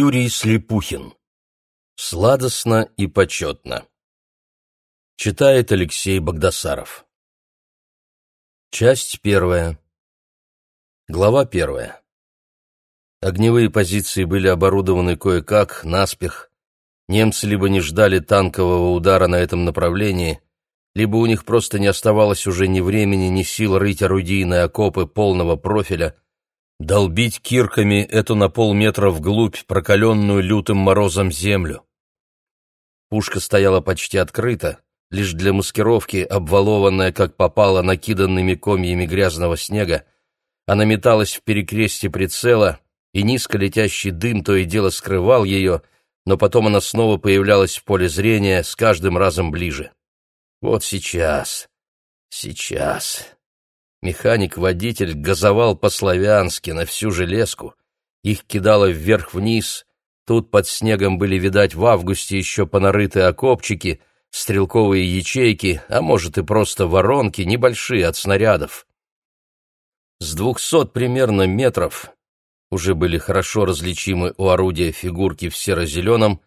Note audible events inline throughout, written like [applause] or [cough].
Юрий Слепухин. Сладостно и почетно. Читает Алексей Богдасаров. Часть первая. Глава первая. Огневые позиции были оборудованы кое-как, наспех. Немцы либо не ждали танкового удара на этом направлении, либо у них просто не оставалось уже ни времени, ни сил рыть орудийные окопы полного профиля — долбить кирками эту на полметра вглубь прокаленную лютым морозом землю. Пушка стояла почти открыта, лишь для маскировки, обвалованная, как попало, накиданными комьями грязного снега, она металась в перекрестье прицела, и низко летящий дым то и дело скрывал ее, но потом она снова появлялась в поле зрения, с каждым разом ближе. Вот сейчас, сейчас... Механик-водитель газовал по-славянски на всю железку. Их кидало вверх-вниз. Тут под снегом были, видать, в августе еще понарытые окопчики, стрелковые ячейки, а может и просто воронки, небольшие от снарядов. С двухсот примерно метров уже были хорошо различимы у орудия фигурки в серо-зеленом,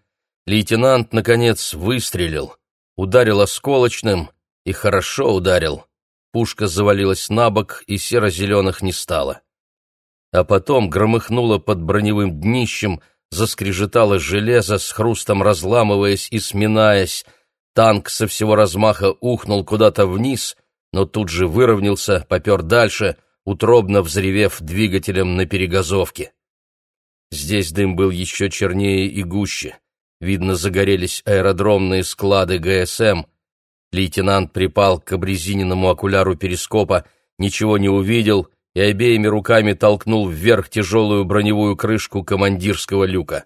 лейтенант, наконец, выстрелил, ударил осколочным и хорошо ударил — Пушка завалилась на бок, и серо-зеленых не стало. А потом громыхнуло под броневым днищем, заскрежетало железо, с хрустом разламываясь и сминаясь. Танк со всего размаха ухнул куда-то вниз, но тут же выровнялся, попер дальше, утробно взревев двигателем на перегазовке. Здесь дым был еще чернее и гуще. Видно, загорелись аэродромные склады ГСМ, Лейтенант припал к обрезиненному окуляру перископа, ничего не увидел и обеими руками толкнул вверх тяжелую броневую крышку командирского люка.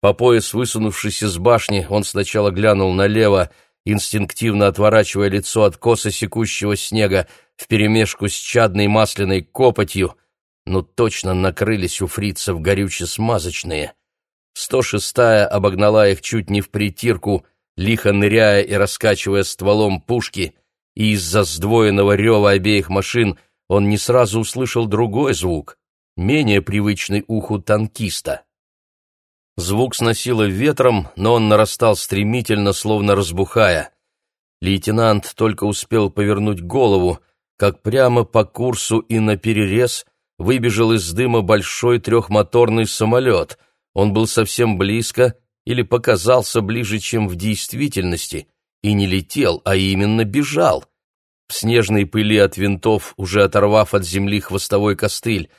По пояс высунувшись из башни, он сначала глянул налево, инстинктивно отворачивая лицо от косо секущего снега вперемешку с чадной масляной копотью, но точно накрылись у фрицев горюче-смазочные. 106-я обогнала их чуть не в притирку — лихо ныряя и раскачивая стволом пушки, и из-за сдвоенного рева обеих машин он не сразу услышал другой звук, менее привычный уху танкиста. Звук сносило ветром, но он нарастал стремительно, словно разбухая. Лейтенант только успел повернуть голову, как прямо по курсу и на перерез выбежал из дыма большой трехмоторный самолет. Он был совсем близко, или показался ближе, чем в действительности, и не летел, а именно бежал. В снежной пыли от винтов, уже оторвав от земли хвостовой костыль.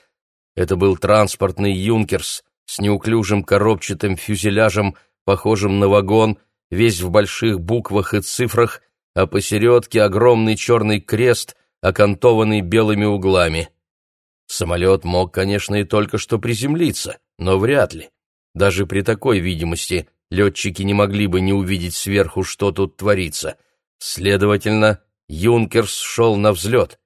Это был транспортный «Юнкерс» с неуклюжим коробчатым фюзеляжем, похожим на вагон, весь в больших буквах и цифрах, а посередке огромный черный крест, окантованный белыми углами. Самолет мог, конечно, и только что приземлиться, но вряд ли. Даже при такой видимости летчики не могли бы не увидеть сверху, что тут творится. Следовательно, Юнкерс шел на взлет.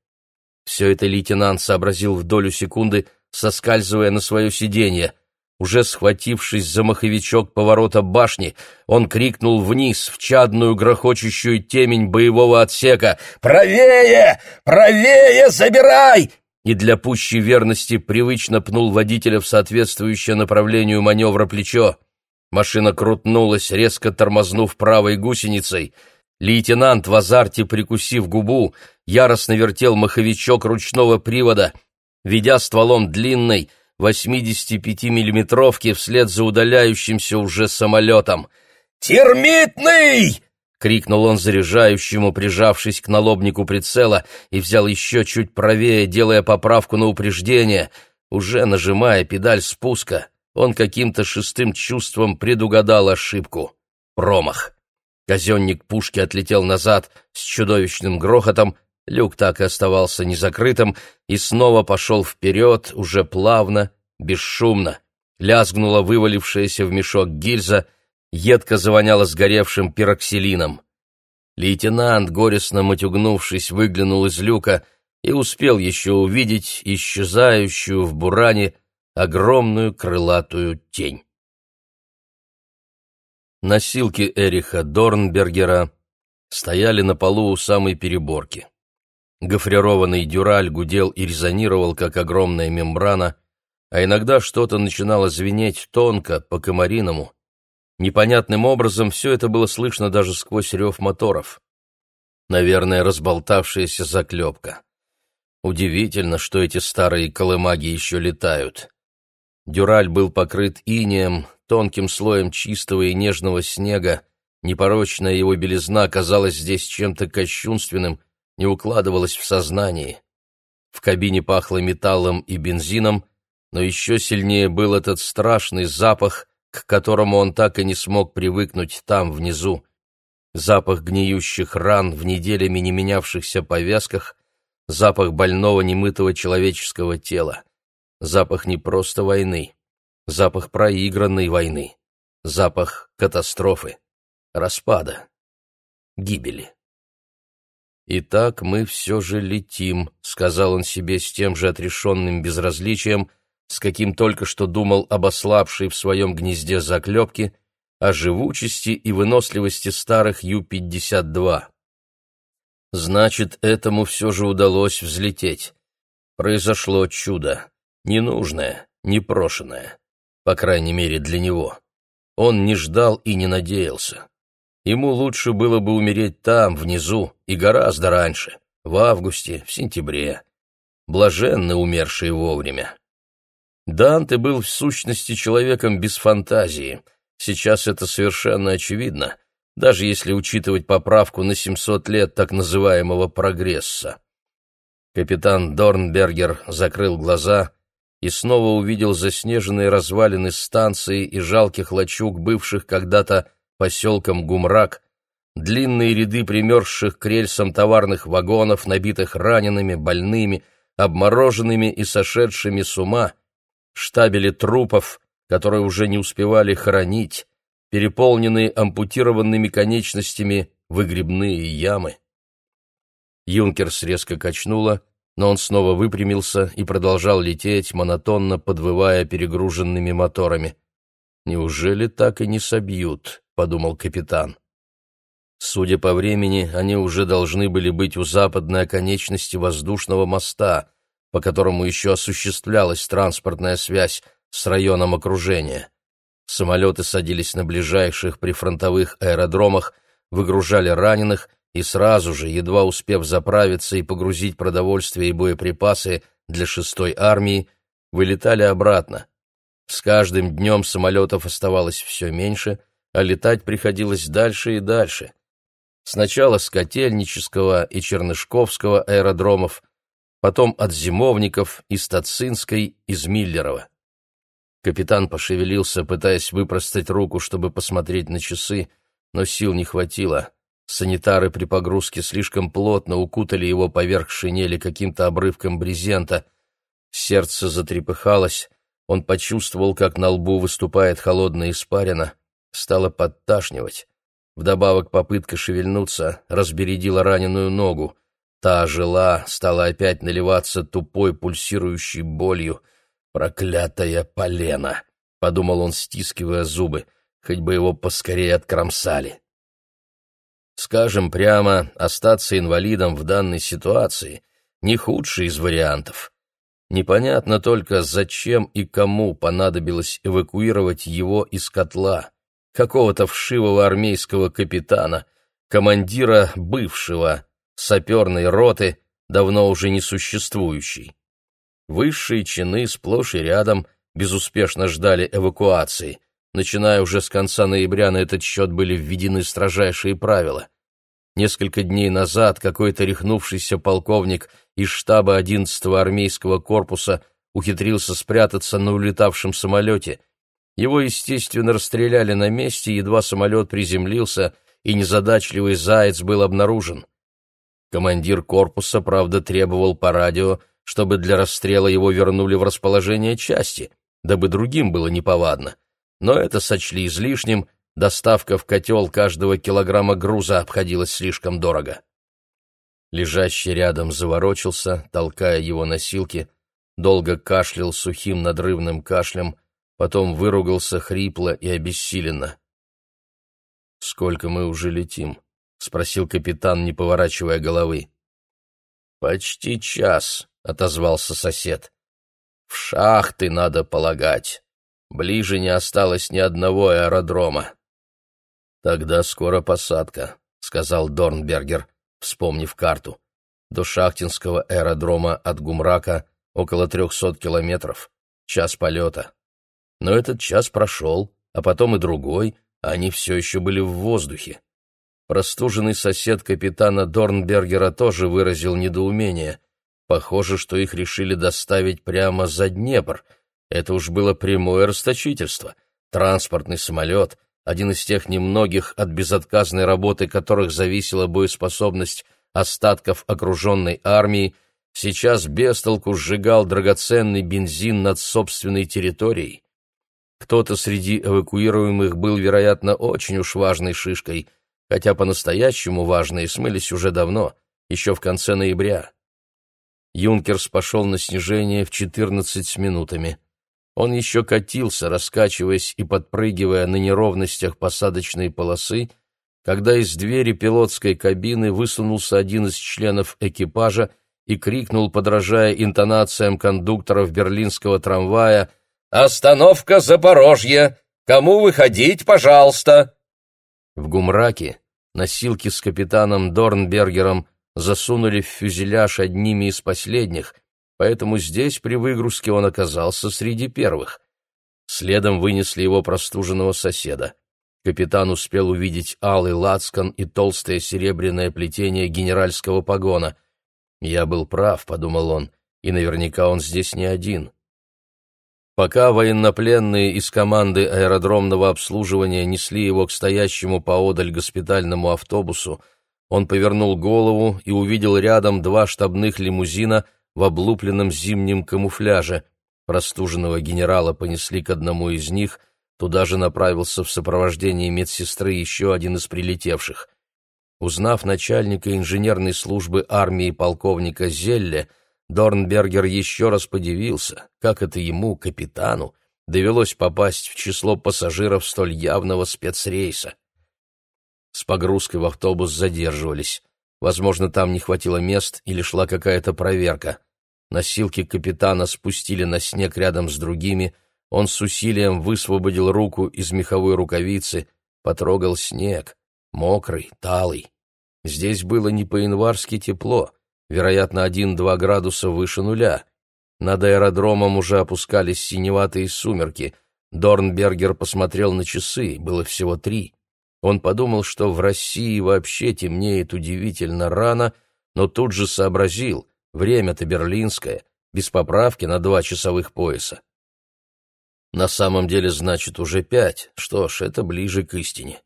Все это лейтенант сообразил в долю секунды, соскальзывая на свое сиденье. Уже схватившись за маховичок поворота башни, он крикнул вниз в чадную грохочущую темень боевого отсека «Правее! Правее! Забирай!» И для пущей верности привычно пнул водителя в соответствующее направлению маневра плечо. Машина крутнулась, резко тормознув правой гусеницей. Лейтенант в азарте, прикусив губу, яростно вертел маховичок ручного привода, ведя стволом длинной 85-миллиметровки вслед за удаляющимся уже самолетом. «Термитный!» Крикнул он заряжающему, прижавшись к налобнику прицела, и взял еще чуть правее, делая поправку на упреждение. Уже нажимая педаль спуска, он каким-то шестым чувством предугадал ошибку. Промах. Казенник пушки отлетел назад с чудовищным грохотом, люк так и оставался незакрытым, и снова пошел вперед, уже плавно, бесшумно. Лязгнула вывалившаяся в мешок гильза — едко завоняло сгоревшим пироксилином. Лейтенант, горестно матюгнувшись, выглянул из люка и успел еще увидеть исчезающую в буране огромную крылатую тень. Носилки Эриха Дорнбергера стояли на полу у самой переборки. Гофрированный дюраль гудел и резонировал, как огромная мембрана, а иногда что-то начинало звенеть тонко, по-комариному. Непонятным образом все это было слышно даже сквозь рев моторов. Наверное, разболтавшаяся заклепка. Удивительно, что эти старые колымаги еще летают. Дюраль был покрыт инеем, тонким слоем чистого и нежного снега, непорочная его белизна казалась здесь чем-то кощунственным, не укладывалась в сознании. В кабине пахло металлом и бензином, но еще сильнее был этот страшный запах, к которому он так и не смог привыкнуть там, внизу. Запах гниющих ран в неделями не менявшихся повязках, запах больного немытого человеческого тела, запах не просто войны, запах проигранной войны, запах катастрофы, распада, гибели. «Итак, мы все же летим», — сказал он себе с тем же отрешенным безразличием, с каким только что думал об ослабшей в своем гнезде заклепке, о живучести и выносливости старых Ю-52. Значит, этому все же удалось взлететь. Произошло чудо. Ненужное, непрошенное. По крайней мере, для него. Он не ждал и не надеялся. Ему лучше было бы умереть там, внизу, и гораздо раньше, в августе, в сентябре. Блаженны умершие вовремя. Данте был в сущности человеком без фантазии. Сейчас это совершенно очевидно, даже если учитывать поправку на 700 лет так называемого прогресса. Капитан Дорнбергер закрыл глаза и снова увидел заснеженные развалины станции и жалких лачуг, бывших когда-то поселком Гумрак, длинные ряды примерзших к рельсам товарных вагонов, набитых ранеными, больными, обмороженными и сошедшими с ума, штабели трупов, которые уже не успевали хоронить, переполненные ампутированными конечностями выгребные ямы. Юнкерс резко качнуло, но он снова выпрямился и продолжал лететь, монотонно подвывая перегруженными моторами. «Неужели так и не собьют?» — подумал капитан. Судя по времени, они уже должны были быть у западной оконечности воздушного моста, по которому еще осуществлялась транспортная связь с районом окружения. Самолеты садились на ближайших прифронтовых аэродромах, выгружали раненых и сразу же, едва успев заправиться и погрузить продовольствие и боеприпасы для шестой армии, вылетали обратно. С каждым днем самолетов оставалось все меньше — а летать приходилось дальше и дальше. Сначала с Котельнического и Чернышковского аэродромов, потом от Зимовников, из Тацинской, из Миллерова. Капитан пошевелился, пытаясь выпростать руку, чтобы посмотреть на часы, но сил не хватило. Санитары при погрузке слишком плотно укутали его поверх шинели каким-то обрывком брезента. Сердце затрепыхалось, он почувствовал, как на лбу выступает холодная испарина стало подташнивать. Вдобавок попытка шевельнуться разбередила раненую ногу. Та жила, стала опять наливаться тупой пульсирующей болью. «Проклятая полена!» — подумал он, стискивая зубы, хоть бы его поскорее откромсали. Скажем прямо, остаться инвалидом в данной ситуации — не худший из вариантов. Непонятно только, зачем и кому понадобилось эвакуировать его из котла какого-то вшивого армейского капитана, командира бывшего саперной роты, давно уже не существующей. Высшие чины сплошь и рядом безуспешно ждали эвакуации. Начиная уже с конца ноября на этот счет были введены строжайшие правила. Несколько дней назад какой-то рехнувшийся полковник из штаба 11-го армейского корпуса ухитрился спрятаться на улетавшем самолете – его, естественно, расстреляли на месте, едва самолет приземлился, и незадачливый заяц был обнаружен. Командир корпуса, правда, требовал по радио, чтобы для расстрела его вернули в расположение части, дабы другим было неповадно. Но это сочли излишним, доставка в котел каждого килограмма груза обходилась слишком дорого. Лежащий рядом заворочился, толкая его носилки, долго кашлял сухим надрывным кашлем, потом выругался хрипло и обессиленно. «Сколько мы уже летим?» — спросил капитан, не поворачивая головы. «Почти час», — отозвался сосед. В шахты надо полагать. Ближе не осталось ни одного аэродрома. Тогда скоро посадка, сказал Дорнбергер, вспомнив карту. До шахтинского аэродрома от Гумрака около трехсот километров. Час полета. Но этот час прошел, а потом и другой, а они все еще были в воздухе. Простуженный сосед капитана Дорнбергера тоже выразил недоумение. Похоже, что их решили доставить прямо за Днепр. Это уж было прямое расточительство. Транспортный самолет, один из тех немногих, от безотказной работы которых зависела боеспособность остатков окруженной армии, сейчас без толку сжигал драгоценный бензин над собственной территорией. Кто-то среди эвакуируемых был, вероятно, очень уж важной шишкой, хотя по-настоящему важные смылись уже давно, еще в конце ноября. Юнкерс пошел на снижение в 14 с минутами. Он еще катился, раскачиваясь и подпрыгивая на неровностях посадочной полосы, когда из двери пилотской кабины высунулся один из членов экипажа и крикнул, подражая интонациям кондукторов берлинского трамвая «Остановка Запорожье! Кому выходить, пожалуйста!» В гумраке носилки с капитаном Дорнбергером засунули в фюзеляж одними из последних, поэтому здесь при выгрузке он оказался среди первых. Следом вынесли его простуженного соседа. Капитан успел увидеть алый лацкан и толстое серебряное плетение генеральского погона. «Я был прав», — подумал он, — «и наверняка он здесь не один». Пока военнопленные из команды аэродромного обслуживания несли его к стоящему поодаль госпитальному автобусу, он повернул голову и увидел рядом два штабных лимузина в облупленном зимнем камуфляже. Простуженного генерала понесли к одному из них, туда же направился в сопровождении медсестры еще один из прилетевших. Узнав начальника инженерной службы армии полковника Зелле, Дорнбергер еще раз подивился, как это ему, капитану, довелось попасть в число пассажиров столь явного спецрейса. С погрузкой в автобус задерживались. Возможно, там не хватило мест или шла какая-то проверка. Носилки капитана спустили на снег рядом с другими. Он с усилием высвободил руку из меховой рукавицы, потрогал снег. Мокрый, талый. Здесь было не по-январски тепло, вероятно, один-два градуса выше нуля. Над аэродромом уже опускались синеватые сумерки. Дорнбергер посмотрел на часы, было всего три. Он подумал, что в России вообще темнеет удивительно рано, но тут же сообразил, время-то берлинское, без поправки на два часовых пояса. На самом деле, значит, уже пять. Что ж, это ближе к истине.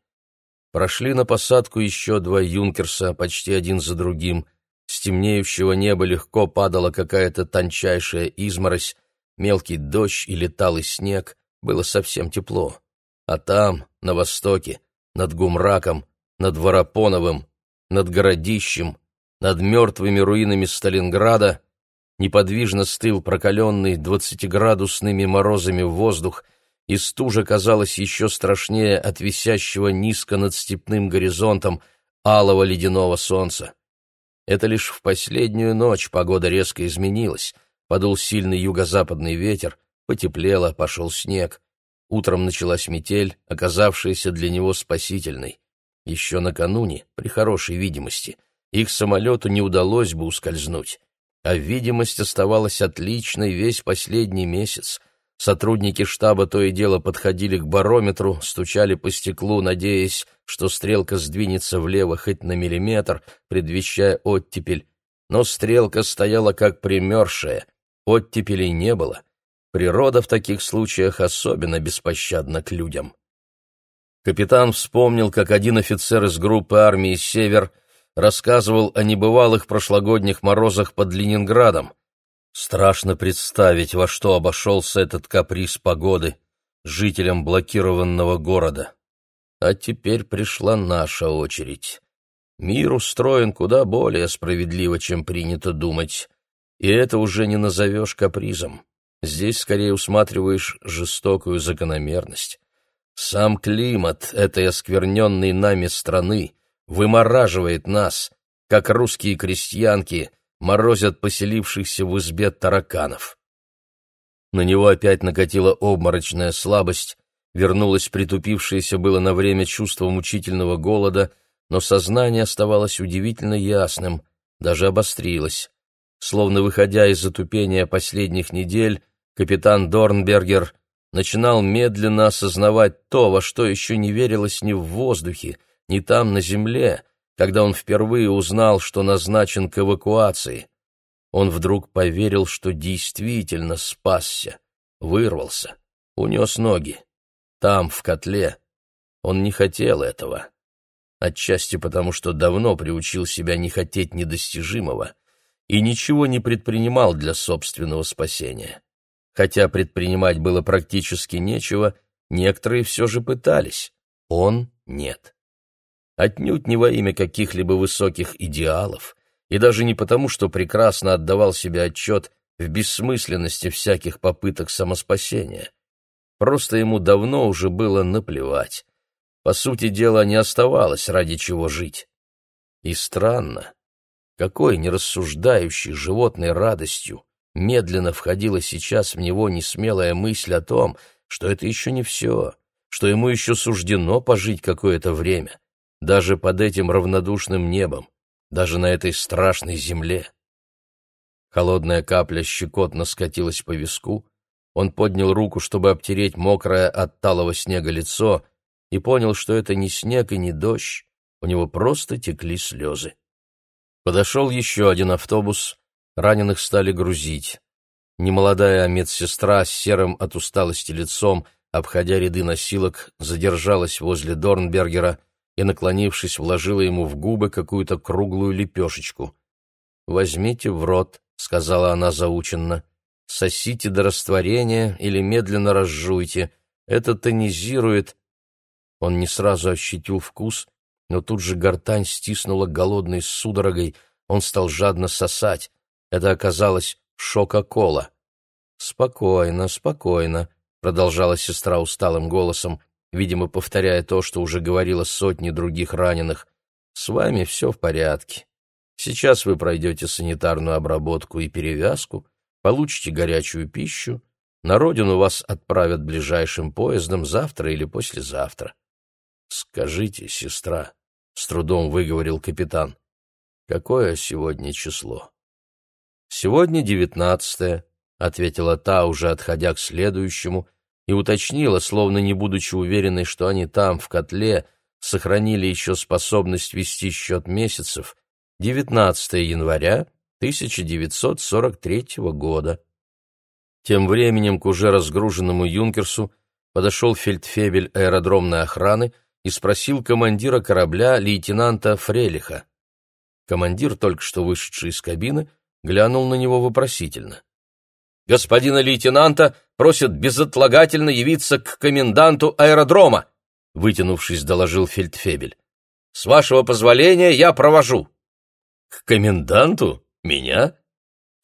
Прошли на посадку еще два юнкерса, почти один за другим. С темнеющего неба легко падала какая-то тончайшая изморозь, мелкий дождь и летал снег, было совсем тепло. А там, на востоке, над Гумраком, над Воропоновым, над Городищем, над мертвыми руинами Сталинграда неподвижно стыл прокаленный двадцатиградусными морозами воздух, и стужа казалась еще страшнее от висящего низко над степным горизонтом алого ледяного солнца. Это лишь в последнюю ночь погода резко изменилась, подул сильный юго-западный ветер, потеплело, пошел снег. Утром началась метель, оказавшаяся для него спасительной. Еще накануне, при хорошей видимости, их самолету не удалось бы ускользнуть. А видимость оставалась отличной весь последний месяц. Сотрудники штаба то и дело подходили к барометру, стучали по стеклу, надеясь, что стрелка сдвинется влево хоть на миллиметр, предвещая оттепель. Но стрелка стояла как примершая, оттепелей не было, Природа в таких случаях особенно беспощадна к людям. Капитан вспомнил, как один офицер из группы армии «Север» рассказывал о небывалых прошлогодних морозах под Ленинградом. Страшно представить, во что обошелся этот каприз погоды жителям блокированного города. А теперь пришла наша очередь. Мир устроен куда более справедливо, чем принято думать, и это уже не назовешь капризом. Здесь скорее усматриваешь жестокую закономерность. Сам климат этой оскверненной нами страны вымораживает нас, как русские крестьянки морозят поселившихся в избе тараканов. На него опять накатила обморочная слабость, вернулось притупившееся было на время чувство мучительного голода, но сознание оставалось удивительно ясным, даже обострилось. Словно выходя из затупения последних недель, капитан Дорнбергер начинал медленно осознавать то, во что еще не верилось ни в воздухе, ни там, на земле, когда он впервые узнал, что назначен к эвакуации. Он вдруг поверил, что действительно спасся, вырвался, унес ноги. Там, в котле. Он не хотел этого. Отчасти потому, что давно приучил себя не хотеть недостижимого и ничего не предпринимал для собственного спасения. Хотя предпринимать было практически нечего, некоторые все же пытались. Он — нет. Отнюдь не во имя каких-либо высоких идеалов, и даже не потому, что прекрасно отдавал себе отчет в бессмысленности всяких попыток самоспасения. Просто ему давно уже было наплевать. По сути дела, не оставалось ради чего жить. И странно, какой нерассуждающей животной радостью медленно входила сейчас в него несмелая мысль о том, что это еще не все, что ему еще суждено пожить какое-то время, даже под этим равнодушным небом, даже на этой страшной земле. Холодная капля щекотно скатилась по виску, он поднял руку, чтобы обтереть мокрое от талого снега лицо, и понял, что это не снег и не дождь, у него просто текли слезы. Подошел еще один автобус, раненых стали грузить. Немолодая медсестра с серым от усталости лицом, обходя ряды носилок, задержалась возле Дорнбергера и, наклонившись, вложила ему в губы какую-то круглую лепешечку. «Возьмите в рот», — сказала она заученно. «Сосите до растворения или медленно разжуйте. Это тонизирует...» Он не сразу ощутил вкус, но тут же гортань стиснула голодной судорогой, он стал жадно сосать. Это оказалось шока-кола. «Спокойно, спокойно», — продолжала сестра усталым голосом, видимо, повторяя то, что уже говорила сотни других раненых. «С вами все в порядке. Сейчас вы пройдете санитарную обработку и перевязку, получите горячую пищу, на родину вас отправят ближайшим поездом завтра или послезавтра. Скажите, сестра, с трудом выговорил капитан. Какое сегодня число? Сегодня девятнадцатое, ответила та, уже отходя к следующему, и уточнила, словно не будучи уверенной, что они там, в котле, сохранили еще способность вести счет месяцев, 19 января 1943 года. Тем временем к уже разгруженному юнкерсу подошел фельдфебель аэродромной охраны и спросил командира корабля лейтенанта Фрелиха. Командир, только что вышедший из кабины, глянул на него вопросительно. «Господина лейтенанта просят безотлагательно явиться к коменданту аэродрома», вытянувшись, доложил фельдфебель. «С вашего позволения я провожу». «К коменданту? Меня?»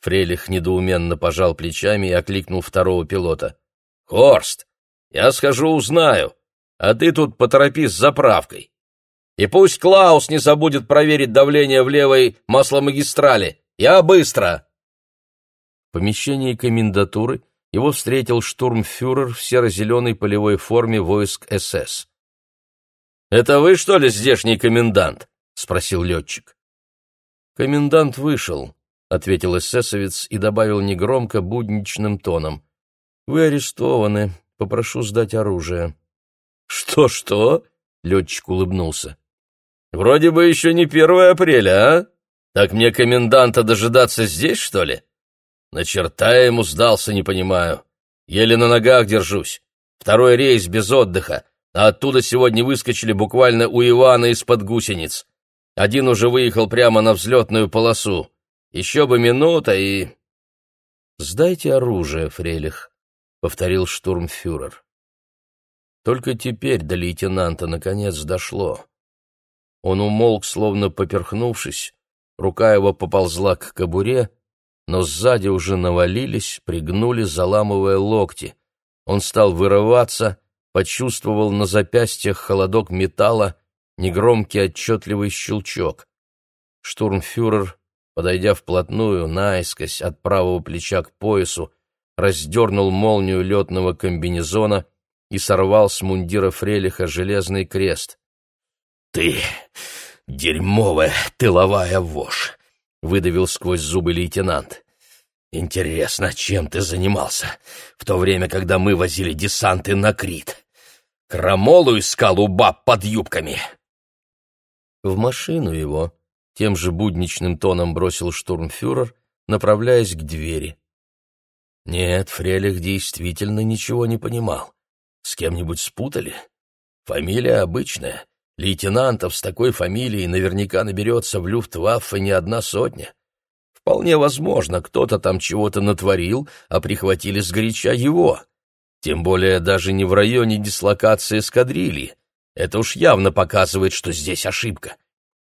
Фрелих недоуменно пожал плечами и окликнул второго пилота. «Хорст, я схожу узнаю, а ты тут поторопись с заправкой. И пусть Клаус не забудет проверить давление в левой масломагистрали. Я быстро!» Помещении комендатуры его встретил штурмфюрер в серо-зеленой полевой форме войск СС. «Это вы, что ли, здешний комендант?» — спросил летчик. «Комендант вышел», — ответил эсэсовец и добавил негромко, будничным тоном. «Вы арестованы. Попрошу сдать оружие». «Что-что?» — летчик улыбнулся. «Вроде бы еще не первое апреля, а? Так мне коменданта дожидаться здесь, что ли? На черта я ему сдался, не понимаю. Еле на ногах держусь. Второй рейс без отдыха, а оттуда сегодня выскочили буквально у Ивана из-под гусениц. Один уже выехал прямо на взлетную полосу. Еще бы минута и...» «Сдайте оружие, Фрелих», — повторил штурмфюрер. Только теперь до лейтенанта наконец дошло. Он умолк, словно поперхнувшись, рука его поползла к кобуре, но сзади уже навалились, пригнули, заламывая локти. Он стал вырываться, почувствовал на запястьях холодок металла, негромкий отчетливый щелчок. Штурмфюрер, подойдя вплотную, наискось, от правого плеча к поясу, раздернул молнию летного комбинезона и сорвал с мундира Фрелиха железный крест. «Ты дерьмовая тыловая вошь!» — выдавил сквозь зубы лейтенант. «Интересно, чем ты занимался в то время, когда мы возили десанты на Крит? Крамолу искал у баб под юбками!» В машину его тем же будничным тоном бросил штурмфюрер, направляясь к двери. Нет, Фрелих действительно ничего не понимал. С кем-нибудь спутали? Фамилия обычная. Лейтенантов с такой фамилией наверняка наберется в Люфтваффе не одна сотня. Вполне возможно, кто-то там чего-то натворил, а прихватили сгоряча его. Тем более даже не в районе дислокации эскадрильи. Это уж явно показывает, что здесь ошибка.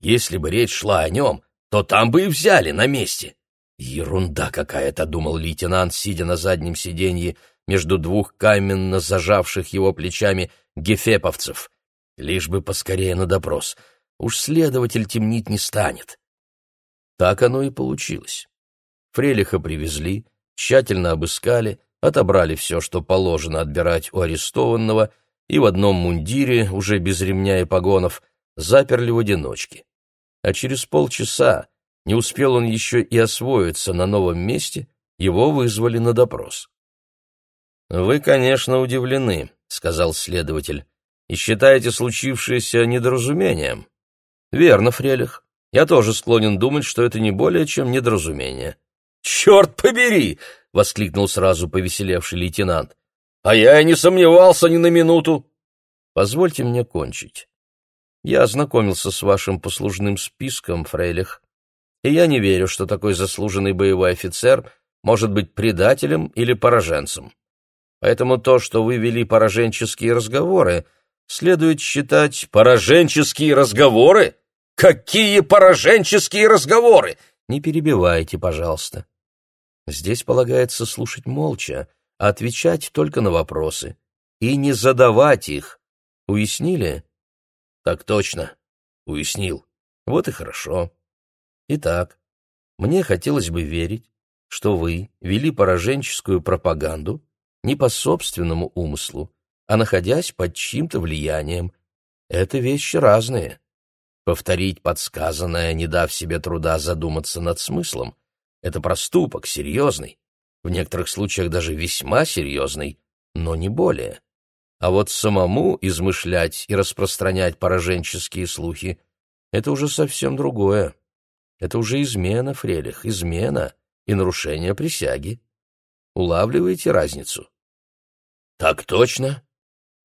Если бы речь шла о нем, то там бы и взяли на месте. Ерунда какая-то, думал лейтенант, сидя на заднем сиденье между двух каменно зажавших его плечами гефеповцев. Лишь бы поскорее на допрос. Уж следователь темнить не станет. Так оно и получилось. Фрелиха привезли, тщательно обыскали, отобрали все, что положено отбирать у арестованного, и в одном мундире, уже без ремня и погонов, заперли в одиночке. А через полчаса, не успел он еще и освоиться на новом месте, его вызвали на допрос. «Вы, конечно, удивлены», — сказал следователь, «и считаете случившееся недоразумением». «Верно, Фрелих. Я тоже склонен думать, что это не более чем недоразумение». «Черт побери!» — воскликнул сразу повеселевший лейтенант. «А я и не сомневался ни на минуту». «Позвольте мне кончить. Я ознакомился с вашим послужным списком, Фрейлих, и я не верю, что такой заслуженный боевой офицер может быть предателем или пораженцем. Поэтому то, что вы вели пораженческие разговоры, следует считать... Пораженческие разговоры? Какие пораженческие разговоры? Не перебивайте, пожалуйста. Здесь полагается слушать молча, а отвечать только на вопросы. И не задавать их. Уяснили? Так точно. Уяснил. Вот и хорошо. Итак, мне хотелось бы верить, что вы вели пораженческую пропаганду не по собственному умыслу, а находясь под чьим-то влиянием. Это вещи разные. Повторить подсказанное, не дав себе труда задуматься над смыслом, это проступок серьезный, в некоторых случаях даже весьма серьезный, но не более. А вот самому измышлять и распространять пораженческие слухи — это уже совсем другое. Это уже измена, Фрелих, измена и нарушение присяги. Улавливаете разницу? Так точно.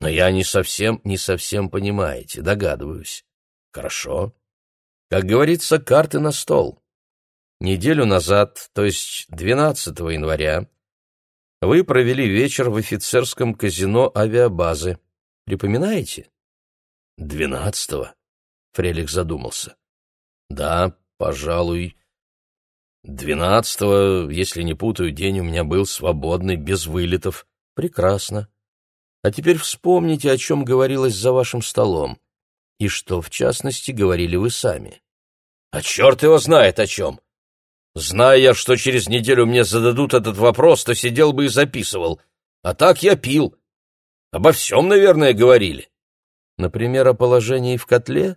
Но я не совсем, не совсем понимаете, догадываюсь. Хорошо. Как говорится, карты на стол. Неделю назад, то есть 12 января, вы провели вечер в офицерском казино авиабазы. Припоминаете? Двенадцатого? Фрелих задумался. Да, Пожалуй, двенадцатого, если не путаю, день у меня был свободный, без вылетов. Прекрасно. А теперь вспомните, о чем говорилось за вашим столом. И что, в частности, говорили вы сами. А черт его знает о чем. Зная я, что через неделю мне зададут этот вопрос, то сидел бы и записывал. А так я пил. Обо всем, наверное, говорили. Например, о положении в котле?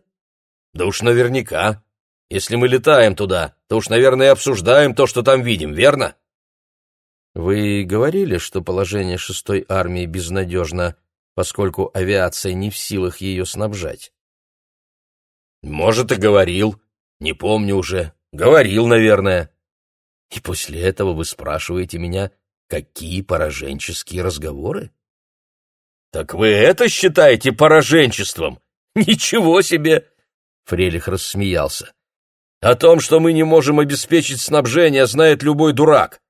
Да уж наверняка. Если мы летаем туда, то уж, наверное, обсуждаем то, что там видим, верно? Вы говорили, что положение шестой армии безнадежно, поскольку авиация не в силах ее снабжать. Может, и говорил. Не помню уже. Говорил, наверное. И после этого вы спрашиваете меня, какие пораженческие разговоры? Так вы это считаете пораженчеством? Ничего себе! Фрелих рассмеялся. О том, что мы не можем обеспечить снабжение, знает любой дурак.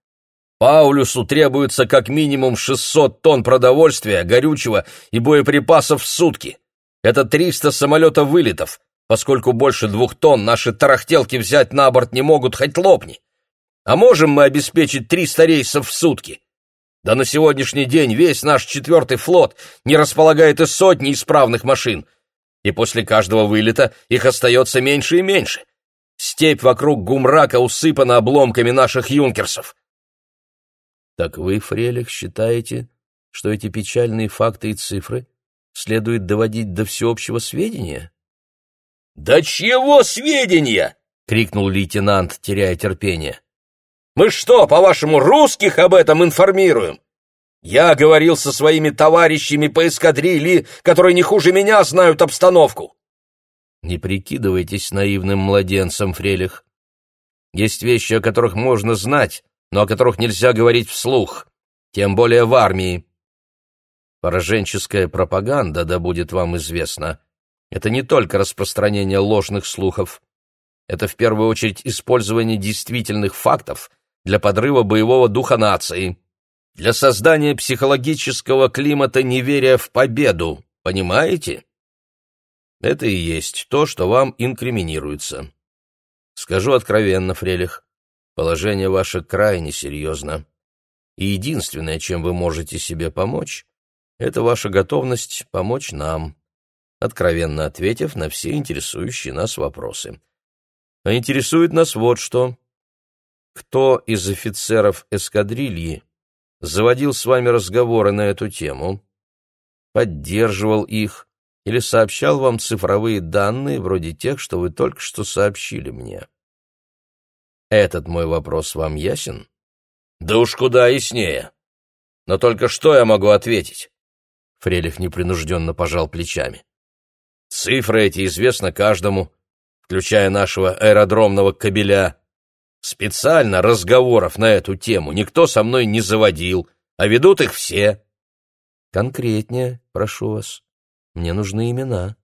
Паулюсу требуется как минимум 600 тонн продовольствия, горючего и боеприпасов в сутки. Это 300 самолетов вылетов, поскольку больше двух тонн наши тарахтелки взять на борт не могут, хоть лопни. А можем мы обеспечить 300 рейсов в сутки? Да на сегодняшний день весь наш четвертый флот не располагает и сотни исправных машин, и после каждого вылета их остается меньше и меньше. Степь вокруг Гумрака усыпана обломками наших юнкерсов. Так вы, Фрелих, считаете, что эти печальные факты и цифры следует доводить до всеобщего сведения? «Да чего сведения?» — крикнул лейтенант, теряя терпение. «Мы что, по-вашему, русских об этом информируем? Я говорил со своими товарищами по эскадрильи, которые не хуже меня знают обстановку». «Не прикидывайтесь наивным младенцем, Фрелих. Есть вещи, о которых можно знать, но о которых нельзя говорить вслух, тем более в армии. Пораженческая пропаганда, да будет вам известно, это не только распространение ложных слухов. Это в первую очередь использование действительных фактов для подрыва боевого духа нации, для создания психологического климата неверия в победу, понимаете? Это и есть то, что вам инкриминируется. Скажу откровенно, Фрелих, положение ваше крайне серьезно. И единственное, чем вы можете себе помочь, это ваша готовность помочь нам, откровенно ответив на все интересующие нас вопросы. А интересует нас вот что. Кто из офицеров эскадрильи заводил с вами разговоры на эту тему, поддерживал их или сообщал вам цифровые данные вроде тех, что вы только что сообщили мне? Этот мой вопрос вам ясен? Да уж куда яснее. Но только что я могу ответить? Фрелих непринужденно пожал плечами. Цифры эти известны каждому, включая нашего аэродромного кабеля. Специально разговоров на эту тему никто со мной не заводил, а ведут их все. Конкретнее, прошу вас. Мне нужны имена.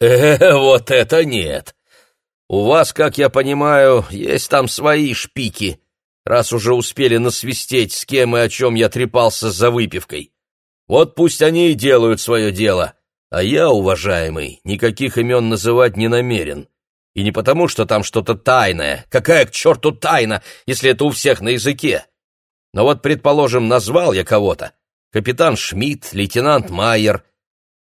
Э, вот это нет. У вас, как я понимаю, есть там свои шпики, раз уже успели насвистеть, с кем и о чем я трепался за выпивкой. Вот пусть они и делают свое дело, а я, уважаемый, никаких имен называть не намерен. И не потому, что там что-то тайное. Какая к черту тайна, если это у всех на языке? Но вот, предположим, назвал я кого-то. Капитан Шмидт, лейтенант Майер.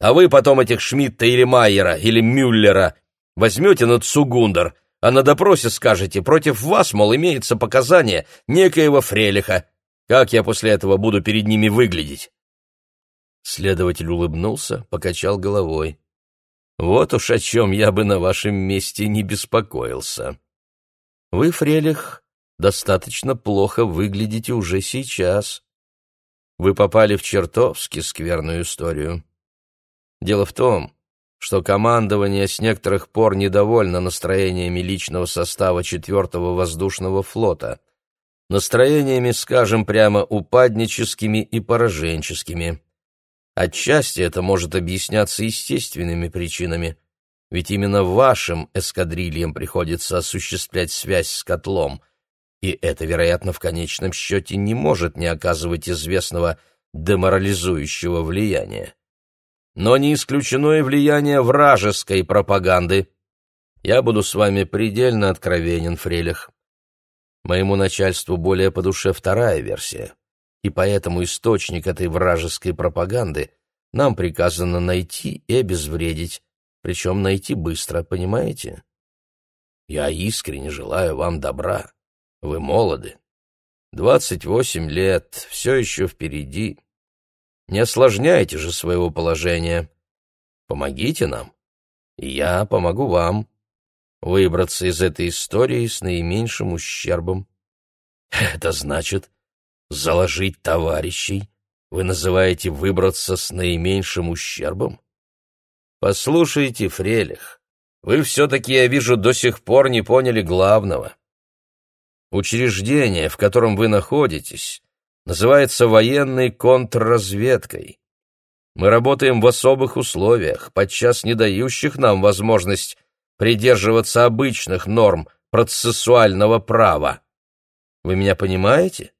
А вы потом этих Шмидта или Майера, или Мюллера возьмете на Цугундер, а на допросе скажете, против вас, мол, имеется показание некоего Фрелиха. Как я после этого буду перед ними выглядеть? Следователь улыбнулся, покачал головой. «Вот уж о чем я бы на вашем месте не беспокоился. Вы, Фрелих, достаточно плохо выглядите уже сейчас. Вы попали в чертовски скверную историю. Дело в том, что командование с некоторых пор недовольно настроениями личного состава 4-го воздушного флота, настроениями, скажем прямо, упадническими и пораженческими. Отчасти это может объясняться естественными причинами, ведь именно вашим эскадрильям приходится осуществлять связь с котлом, и это, вероятно, в конечном счете не может не оказывать известного деморализующего влияния. Но не исключено и влияние вражеской пропаганды. Я буду с вами предельно откровенен, Фрелих. Моему начальству более по душе вторая версия и поэтому источник этой вражеской пропаганды нам приказано найти и обезвредить, причем найти быстро, понимаете? Я искренне желаю вам добра. Вы молоды. Двадцать восемь лет, все еще впереди. Не осложняйте же своего положения. Помогите нам, и я помогу вам выбраться из этой истории с наименьшим ущербом. Это значит, Заложить товарищей вы называете выбраться с наименьшим ущербом? Послушайте, Фрелих, вы все-таки, я вижу, до сих пор не поняли главного. Учреждение, в котором вы находитесь, называется военной контрразведкой. Мы работаем в особых условиях, подчас не дающих нам возможность придерживаться обычных норм процессуального права. Вы меня понимаете?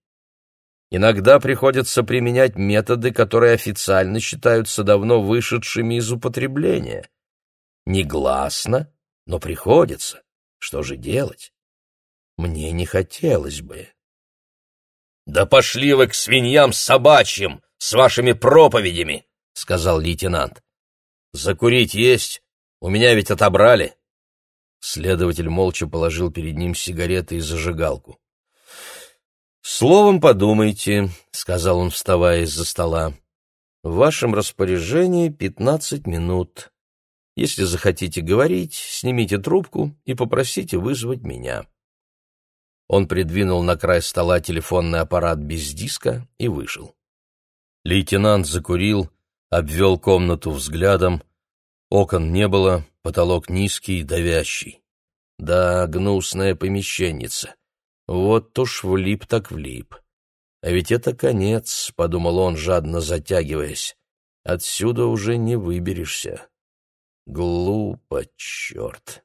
Иногда приходится применять методы, которые официально считаются давно вышедшими из употребления. Негласно, но приходится. Что же делать? Мне не хотелось бы. — Да пошли вы к свиньям собачьим с вашими проповедями, — сказал лейтенант. — Закурить есть? У меня ведь отобрали. Следователь молча положил перед ним сигареты и зажигалку. «Словом подумайте», — сказал он, вставая из-за стола. «В вашем распоряжении пятнадцать минут. Если захотите говорить, снимите трубку и попросите вызвать меня». Он придвинул на край стола телефонный аппарат без диска и вышел. Лейтенант закурил, обвел комнату взглядом. Окон не было, потолок низкий, давящий. Да, гнусная помещенница. Вот уж влип так влип. А ведь это конец, — подумал он, жадно затягиваясь. Отсюда уже не выберешься. Глупо, черт.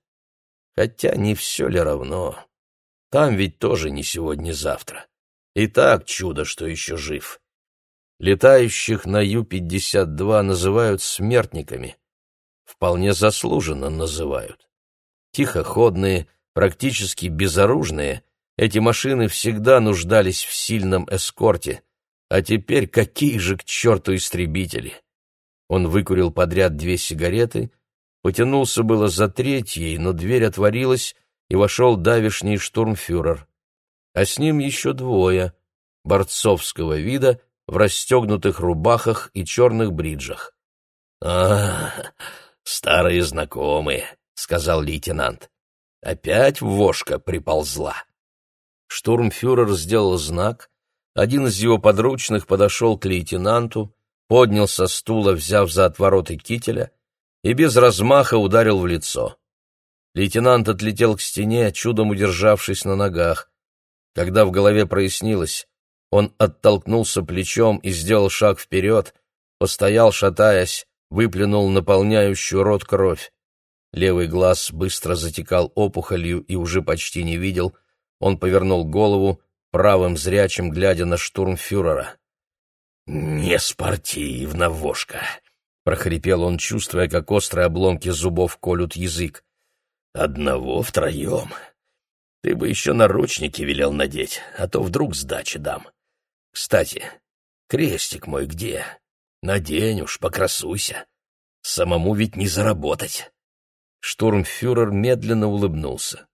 Хотя не все ли равно? Там ведь тоже не сегодня-завтра. И так чудо, что еще жив. Летающих на Ю-52 называют смертниками. Вполне заслуженно называют. Тихоходные, практически безоружные, эти машины всегда нуждались в сильном эскорте. А теперь какие же к черту истребители? Он выкурил подряд две сигареты, потянулся было за третьей, но дверь отворилась, и вошел давишний штурмфюрер. А с ним еще двое, борцовского вида, в расстегнутых рубахах и черных бриджах. — А, старые знакомые, — сказал лейтенант. — Опять вошка приползла. Штурмфюрер сделал знак, один из его подручных подошел к лейтенанту, поднял со стула, взяв за отвороты кителя, и без размаха ударил в лицо. Лейтенант отлетел к стене, чудом удержавшись на ногах. Когда в голове прояснилось, он оттолкнулся плечом и сделал шаг вперед, постоял, шатаясь, выплюнул наполняющую рот кровь. Левый глаз быстро затекал опухолью и уже почти не видел. Он повернул голову, правым зрячим глядя на штурмфюрера. «Не спортивно, вошка!» — прохрипел он, чувствуя, как острые обломки зубов колют язык. Одного втроем. Ты бы еще наручники велел надеть, а то вдруг сдачи дам. Кстати, крестик мой где? Надень уж, покрасуйся. Самому ведь не заработать. Штурмфюрер медленно улыбнулся.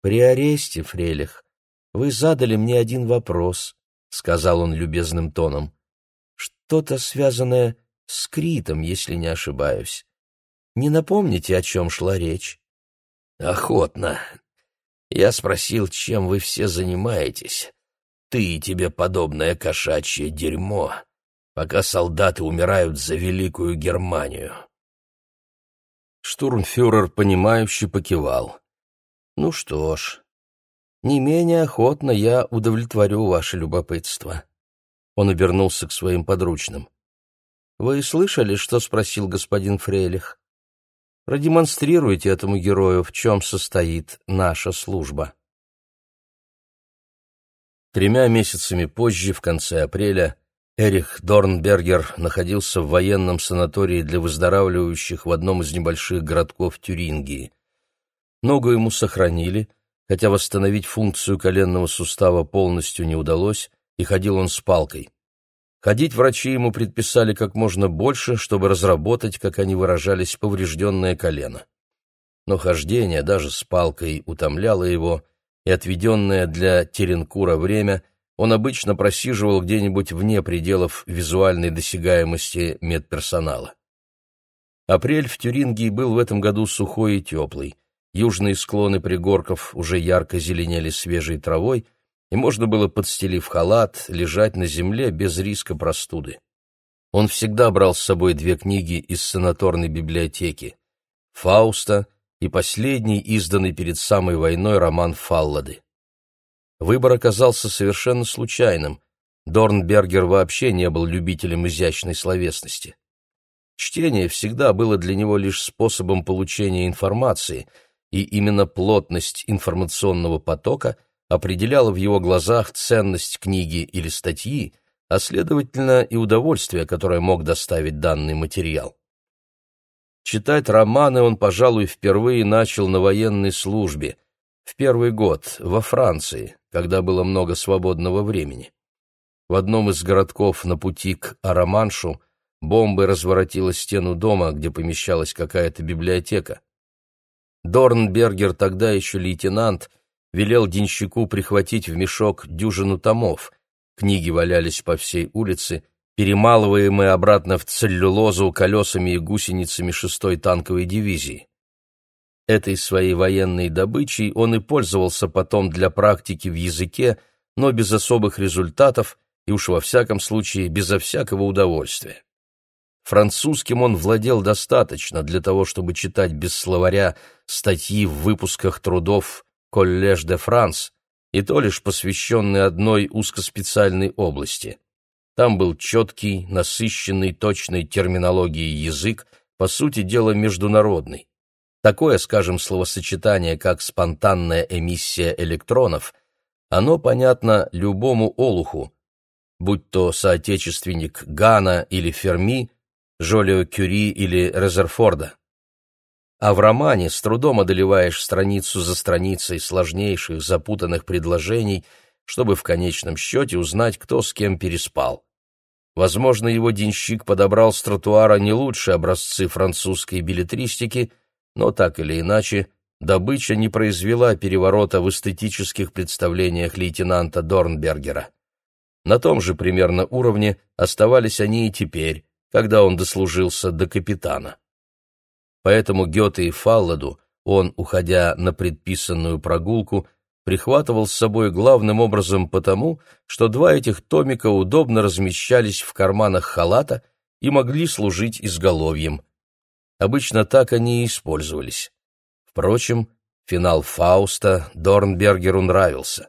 «При аресте, Фрелих, вы задали мне один вопрос», — сказал он любезным тоном. «Что-то связанное с Критом, если не ошибаюсь. Не напомните, о чем шла речь?» Охотно. Я спросил, чем вы все занимаетесь. Ты и тебе подобное кошачье дерьмо, пока солдаты умирают за Великую Германию. Штурмфюрер, понимающе покивал. Ну что ж, не менее охотно я удовлетворю ваше любопытство. Он обернулся к своим подручным. Вы слышали, что спросил господин Фрейлих? Продемонстрируйте этому герою, в чем состоит наша служба. Тремя месяцами позже, в конце апреля, Эрих Дорнбергер находился в военном санатории для выздоравливающих в одном из небольших городков Тюрингии. Ногу ему сохранили, хотя восстановить функцию коленного сустава полностью не удалось, и ходил он с палкой. Ходить врачи ему предписали как можно больше, чтобы разработать, как они выражались, поврежденное колено. Но хождение даже с палкой утомляло его, и отведенное для Теренкура время он обычно просиживал где-нибудь вне пределов визуальной досягаемости медперсонала. Апрель в Тюрингии был в этом году сухой и теплый. Южные склоны пригорков уже ярко зеленели свежей травой, и можно было, подстелив халат, лежать на земле без риска простуды. Он всегда брал с собой две книги из санаторной библиотеки «Фауста» и последний, изданный перед самой войной, роман Фаллады. Выбор оказался совершенно случайным. Дорнбергер вообще не был любителем изящной словесности. Чтение всегда было для него лишь способом получения информации, и именно плотность информационного потока определяла в его глазах ценность книги или статьи, а следовательно и удовольствие, которое мог доставить данный материал. Читать романы он, пожалуй, впервые начал на военной службе, в первый год, во Франции, когда было много свободного времени. В одном из городков на пути к Араманшу бомбой разворотила стену дома, где помещалась какая-то библиотека. Дорнбергер, тогда еще лейтенант, велел денщику прихватить в мешок дюжину томов. Книги валялись по всей улице, перемалываемые обратно в целлюлозу колесами и гусеницами шестой танковой дивизии. Этой своей военной добычей он и пользовался потом для практики в языке, но без особых результатов и уж во всяком случае безо всякого удовольствия. Французским он владел достаточно для того, чтобы читать без словаря статьи в выпусках трудов «Коллеж де Франс», и то лишь посвященные одной узкоспециальной области. Там был четкий, насыщенный точной терминологией язык, по сути дела международный. Такое, скажем, словосочетание, как спонтанная эмиссия электронов, оно понятно любому олуху, будь то соотечественник Гана или Ферми, Жолио Кюри или Резерфорда. А в романе с трудом одолеваешь страницу за страницей сложнейших запутанных предложений, чтобы в конечном счете узнать, кто с кем переспал. Возможно, его денщик подобрал с тротуара не лучшие образцы французской билетристики, но так или иначе, добыча не произвела переворота в эстетических представлениях лейтенанта Дорнбергера. На том же примерно уровне оставались они и теперь, когда он дослужился до капитана. Поэтому Гёте и Фалладу он, уходя на предписанную прогулку, прихватывал с собой главным образом потому, что два этих томика удобно размещались в карманах халата и могли служить изголовьем. Обычно так они и использовались. Впрочем, финал Фауста Дорнбергеру нравился.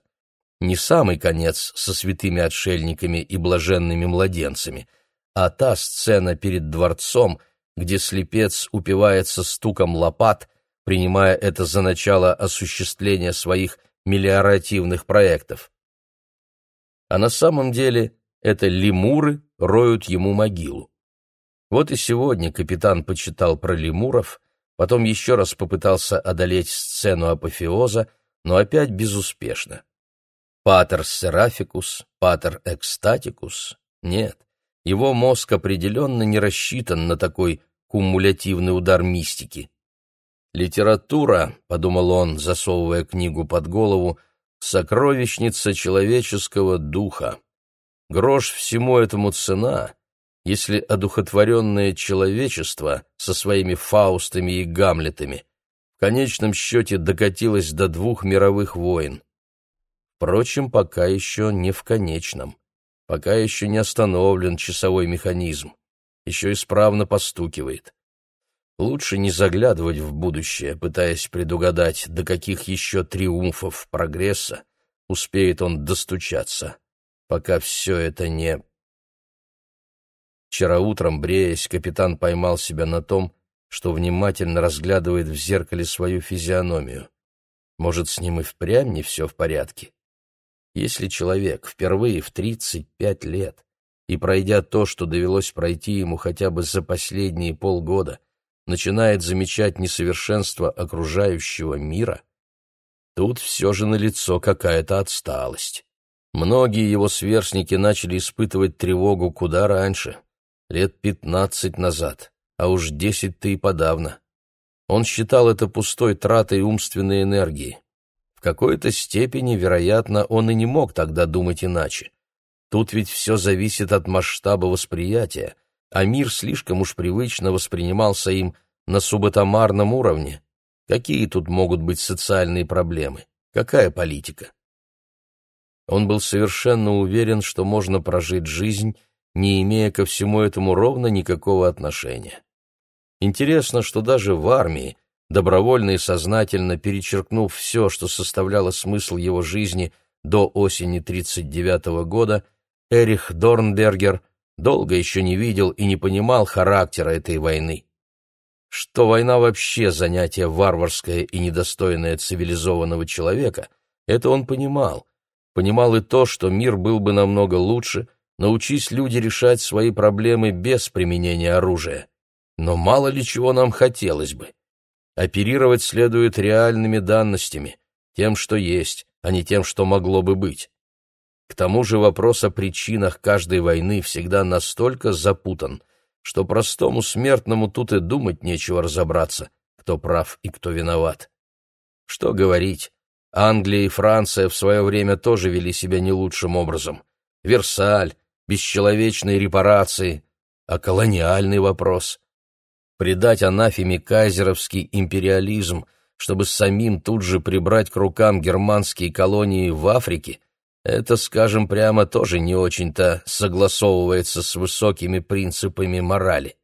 Не самый конец со святыми отшельниками и блаженными младенцами, а та сцена перед дворцом, где слепец упивается стуком лопат, принимая это за начало осуществления своих мелиоративных проектов. А на самом деле это лемуры роют ему могилу. Вот и сегодня капитан почитал про лемуров, потом еще раз попытался одолеть сцену апофеоза, но опять безуспешно. Патер Серафикус, Патер Экстатикус — нет. Его мозг определенно не рассчитан на такой кумулятивный удар мистики. «Литература», — подумал он, засовывая книгу под голову, — «сокровищница человеческого духа. Грош всему этому цена, если одухотворенное человечество со своими Фаустами и Гамлетами в конечном счете докатилось до двух мировых войн. Впрочем, пока еще не в конечном. Пока еще не остановлен часовой механизм, еще исправно постукивает. Лучше не заглядывать в будущее, пытаясь предугадать, до каких еще триумфов прогресса успеет он достучаться, пока все это не... Вчера утром, бреясь, капитан поймал себя на том, что внимательно разглядывает в зеркале свою физиономию. Может, с ним и впрямь не все в порядке? Если человек впервые в 35 лет и пройдя то, что довелось пройти ему хотя бы за последние полгода, начинает замечать несовершенство окружающего мира, тут все же налицо какая-то отсталость. Многие его сверстники начали испытывать тревогу куда раньше, лет пятнадцать назад, а уж десять-то и подавно. Он считал это пустой тратой умственной энергии. В какой-то степени, вероятно, он и не мог тогда думать иначе. Тут ведь все зависит от масштаба восприятия, а мир слишком уж привычно воспринимался им на субатомарном уровне. Какие тут могут быть социальные проблемы? Какая политика? Он был совершенно уверен, что можно прожить жизнь, не имея ко всему этому ровно никакого отношения. Интересно, что даже в армии добровольно и сознательно перечеркнув все, что составляло смысл его жизни до осени 1939 года, Эрих Дорнбергер долго еще не видел и не понимал характера этой войны. Что война вообще занятие варварское и недостойное цивилизованного человека, это он понимал. Понимал и то, что мир был бы намного лучше, научись люди решать свои проблемы без применения оружия. Но мало ли чего нам хотелось бы. Оперировать следует реальными данностями, тем, что есть, а не тем, что могло бы быть. К тому же вопрос о причинах каждой войны всегда настолько запутан, что простому смертному тут и думать нечего разобраться, кто прав и кто виноват. Что говорить, Англия и Франция в свое время тоже вели себя не лучшим образом. Версаль, бесчеловечные репарации, а колониальный вопрос. Предать анафеме кайзеровский империализм, чтобы самим тут же прибрать к рукам германские колонии в Африке, это, скажем прямо, тоже не очень-то согласовывается с высокими принципами морали.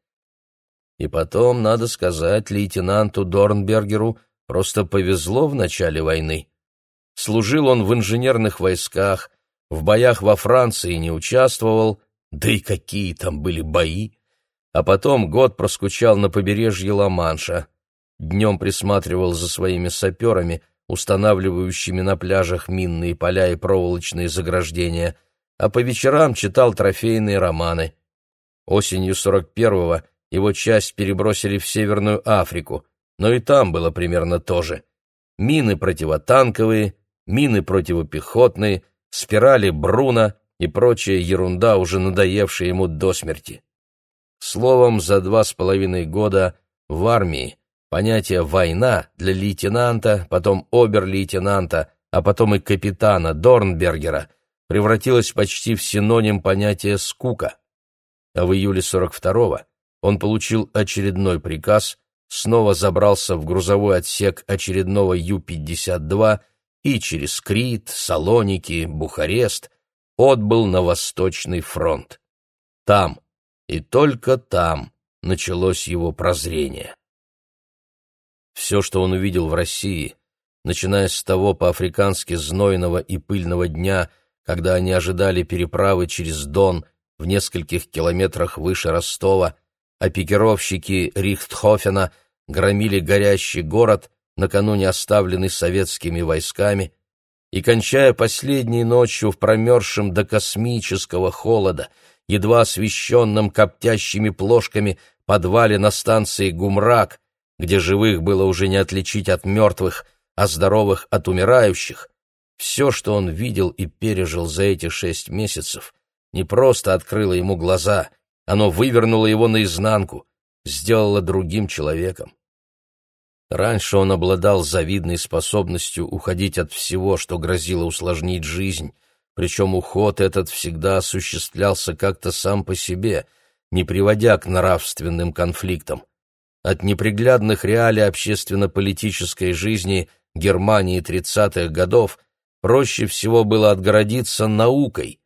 И потом, надо сказать, лейтенанту Дорнбергеру просто повезло в начале войны. Служил он в инженерных войсках, в боях во Франции не участвовал, да и какие там были бои. А потом год проскучал на побережье Ла-Манша. Днем присматривал за своими саперами, устанавливающими на пляжах минные поля и проволочные заграждения, а по вечерам читал трофейные романы. Осенью 41-го его часть перебросили в Северную Африку, но и там было примерно то же. Мины противотанковые, мины противопехотные, спирали Бруна и прочая ерунда, уже надоевшая ему до смерти. Словом, за два с половиной года в армии понятие «война» для лейтенанта, потом обер-лейтенанта, а потом и капитана Дорнбергера превратилось почти в синоним понятия «скука». А в июле 42-го он получил очередной приказ, снова забрался в грузовой отсек очередного Ю-52 и через Крит, Салоники, Бухарест отбыл на Восточный фронт. Там, и только там, началось его прозрение. Все, что он увидел в России, начиная с того по-африкански знойного и пыльного дня, когда они ожидали переправы через Дон в нескольких километрах выше Ростова, а пикировщики Рихтхофена громили горящий город, накануне оставленный советскими войсками, и, кончая последней ночью в промерзшем до космического холода, едва освещенном коптящими плошками подвале на станции Гумрак, где живых было уже не отличить от мертвых, а здоровых от умирающих, все, что он видел и пережил за эти шесть месяцев, не просто открыло ему глаза, оно вывернуло его наизнанку, сделало другим человеком. Раньше он обладал завидной способностью уходить от всего, что грозило усложнить жизнь, причем уход этот всегда осуществлялся как-то сам по себе, не приводя к нравственным конфликтам. От неприглядных реалий общественно-политической жизни Германии 30-х годов проще всего было отгородиться наукой.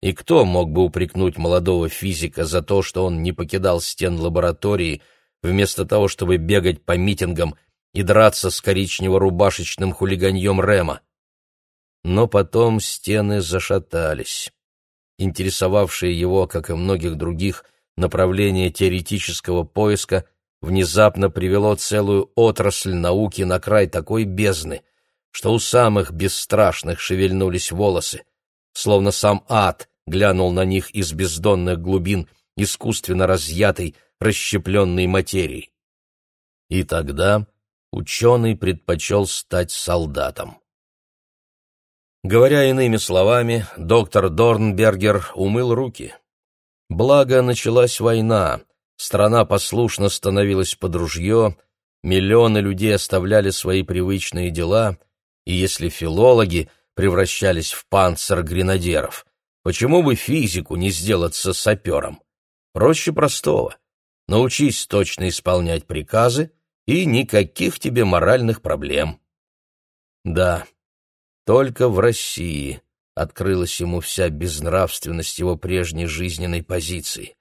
И кто мог бы упрекнуть молодого физика за то, что он не покидал стен лаборатории, вместо того, чтобы бегать по митингам и драться с коричнево-рубашечным хулиганьем Рема. Но потом стены зашатались. Интересовавшее его, как и многих других, направление теоретического поиска внезапно привело целую отрасль науки на край такой бездны, что у самых бесстрашных шевельнулись волосы, словно сам ад глянул на них из бездонных глубин искусственно разъятой, расщепленной материи. И тогда ученый предпочел стать солдатом. Говоря иными словами, доктор Дорнбергер умыл руки. Благо, началась война, страна послушно становилась под ружье, миллионы людей оставляли свои привычные дела, и если филологи превращались в панцер-гренадеров, почему бы физику не сделаться сапером? Проще простого. Научись точно исполнять приказы, и никаких тебе моральных проблем. Да, только в России открылась ему вся безнравственность его прежней жизненной позиции.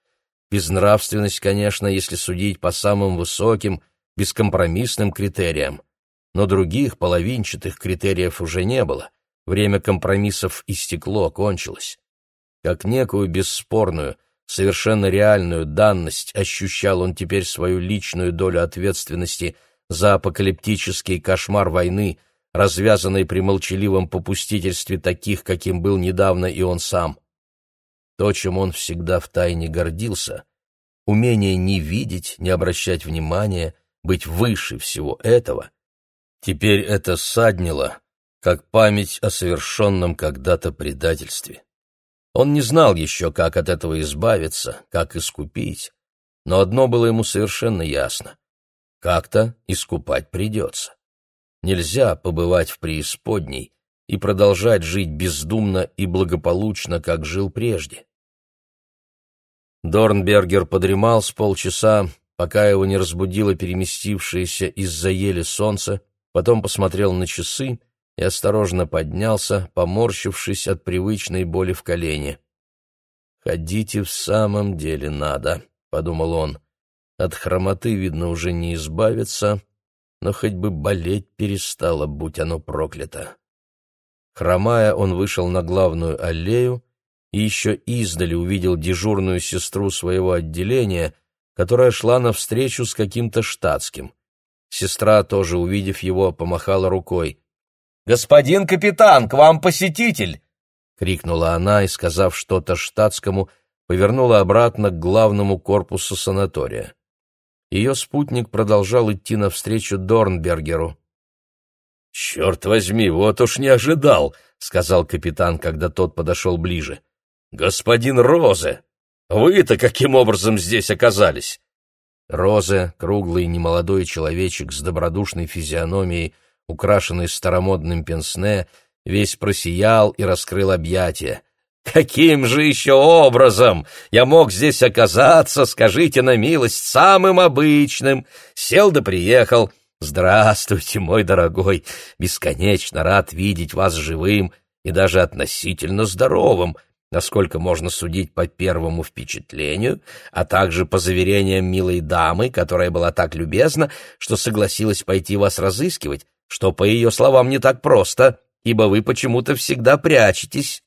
Безнравственность, конечно, если судить по самым высоким, бескомпромиссным критериям, но других половинчатых критериев уже не было, время компромиссов истекло, кончилось. Как некую бесспорную, совершенно реальную данность ощущал он теперь свою личную долю ответственности за апокалиптический кошмар войны, развязанный при молчаливом попустительстве таких, каким был недавно и он сам. То, чем он всегда втайне гордился, умение не видеть, не обращать внимания, быть выше всего этого, теперь это саднило, как память о совершенном когда-то предательстве. Он не знал еще, как от этого избавиться, как искупить, но одно было ему совершенно ясно — как-то искупать придется. Нельзя побывать в преисподней и продолжать жить бездумно и благополучно, как жил прежде. Дорнбергер подремал с полчаса, пока его не разбудило переместившееся из-за ели солнце, потом посмотрел на часы и осторожно поднялся, поморщившись от привычной боли в колене. «Ходите в самом деле надо», — подумал он. «От хромоты, видно, уже не избавиться, но хоть бы болеть перестало, будь оно проклято». Хромая, он вышел на главную аллею и еще издали увидел дежурную сестру своего отделения, которая шла навстречу с каким-то штатским. Сестра, тоже увидев его, помахала рукой. «Господин капитан, к вам посетитель!» — крикнула она и, сказав что-то штатскому, повернула обратно к главному корпусу санатория. Ее спутник продолжал идти навстречу Дорнбергеру. «Черт возьми, вот уж не ожидал!» — сказал капитан, когда тот подошел ближе. «Господин Розе, вы-то каким образом здесь оказались?» Розе, круглый немолодой человечек с добродушной физиономией, украшенный старомодным пенсне, весь просиял и раскрыл объятия. «Каким же еще образом я мог здесь оказаться, скажите на милость, самым обычным? Сел да приехал. Здравствуйте, мой дорогой, бесконечно рад видеть вас живым и даже относительно здоровым, насколько можно судить по первому впечатлению, а также по заверениям милой дамы, которая была так любезна, что согласилась пойти вас разыскивать, что, по ее словам, не так просто, ибо вы почему-то всегда прячетесь».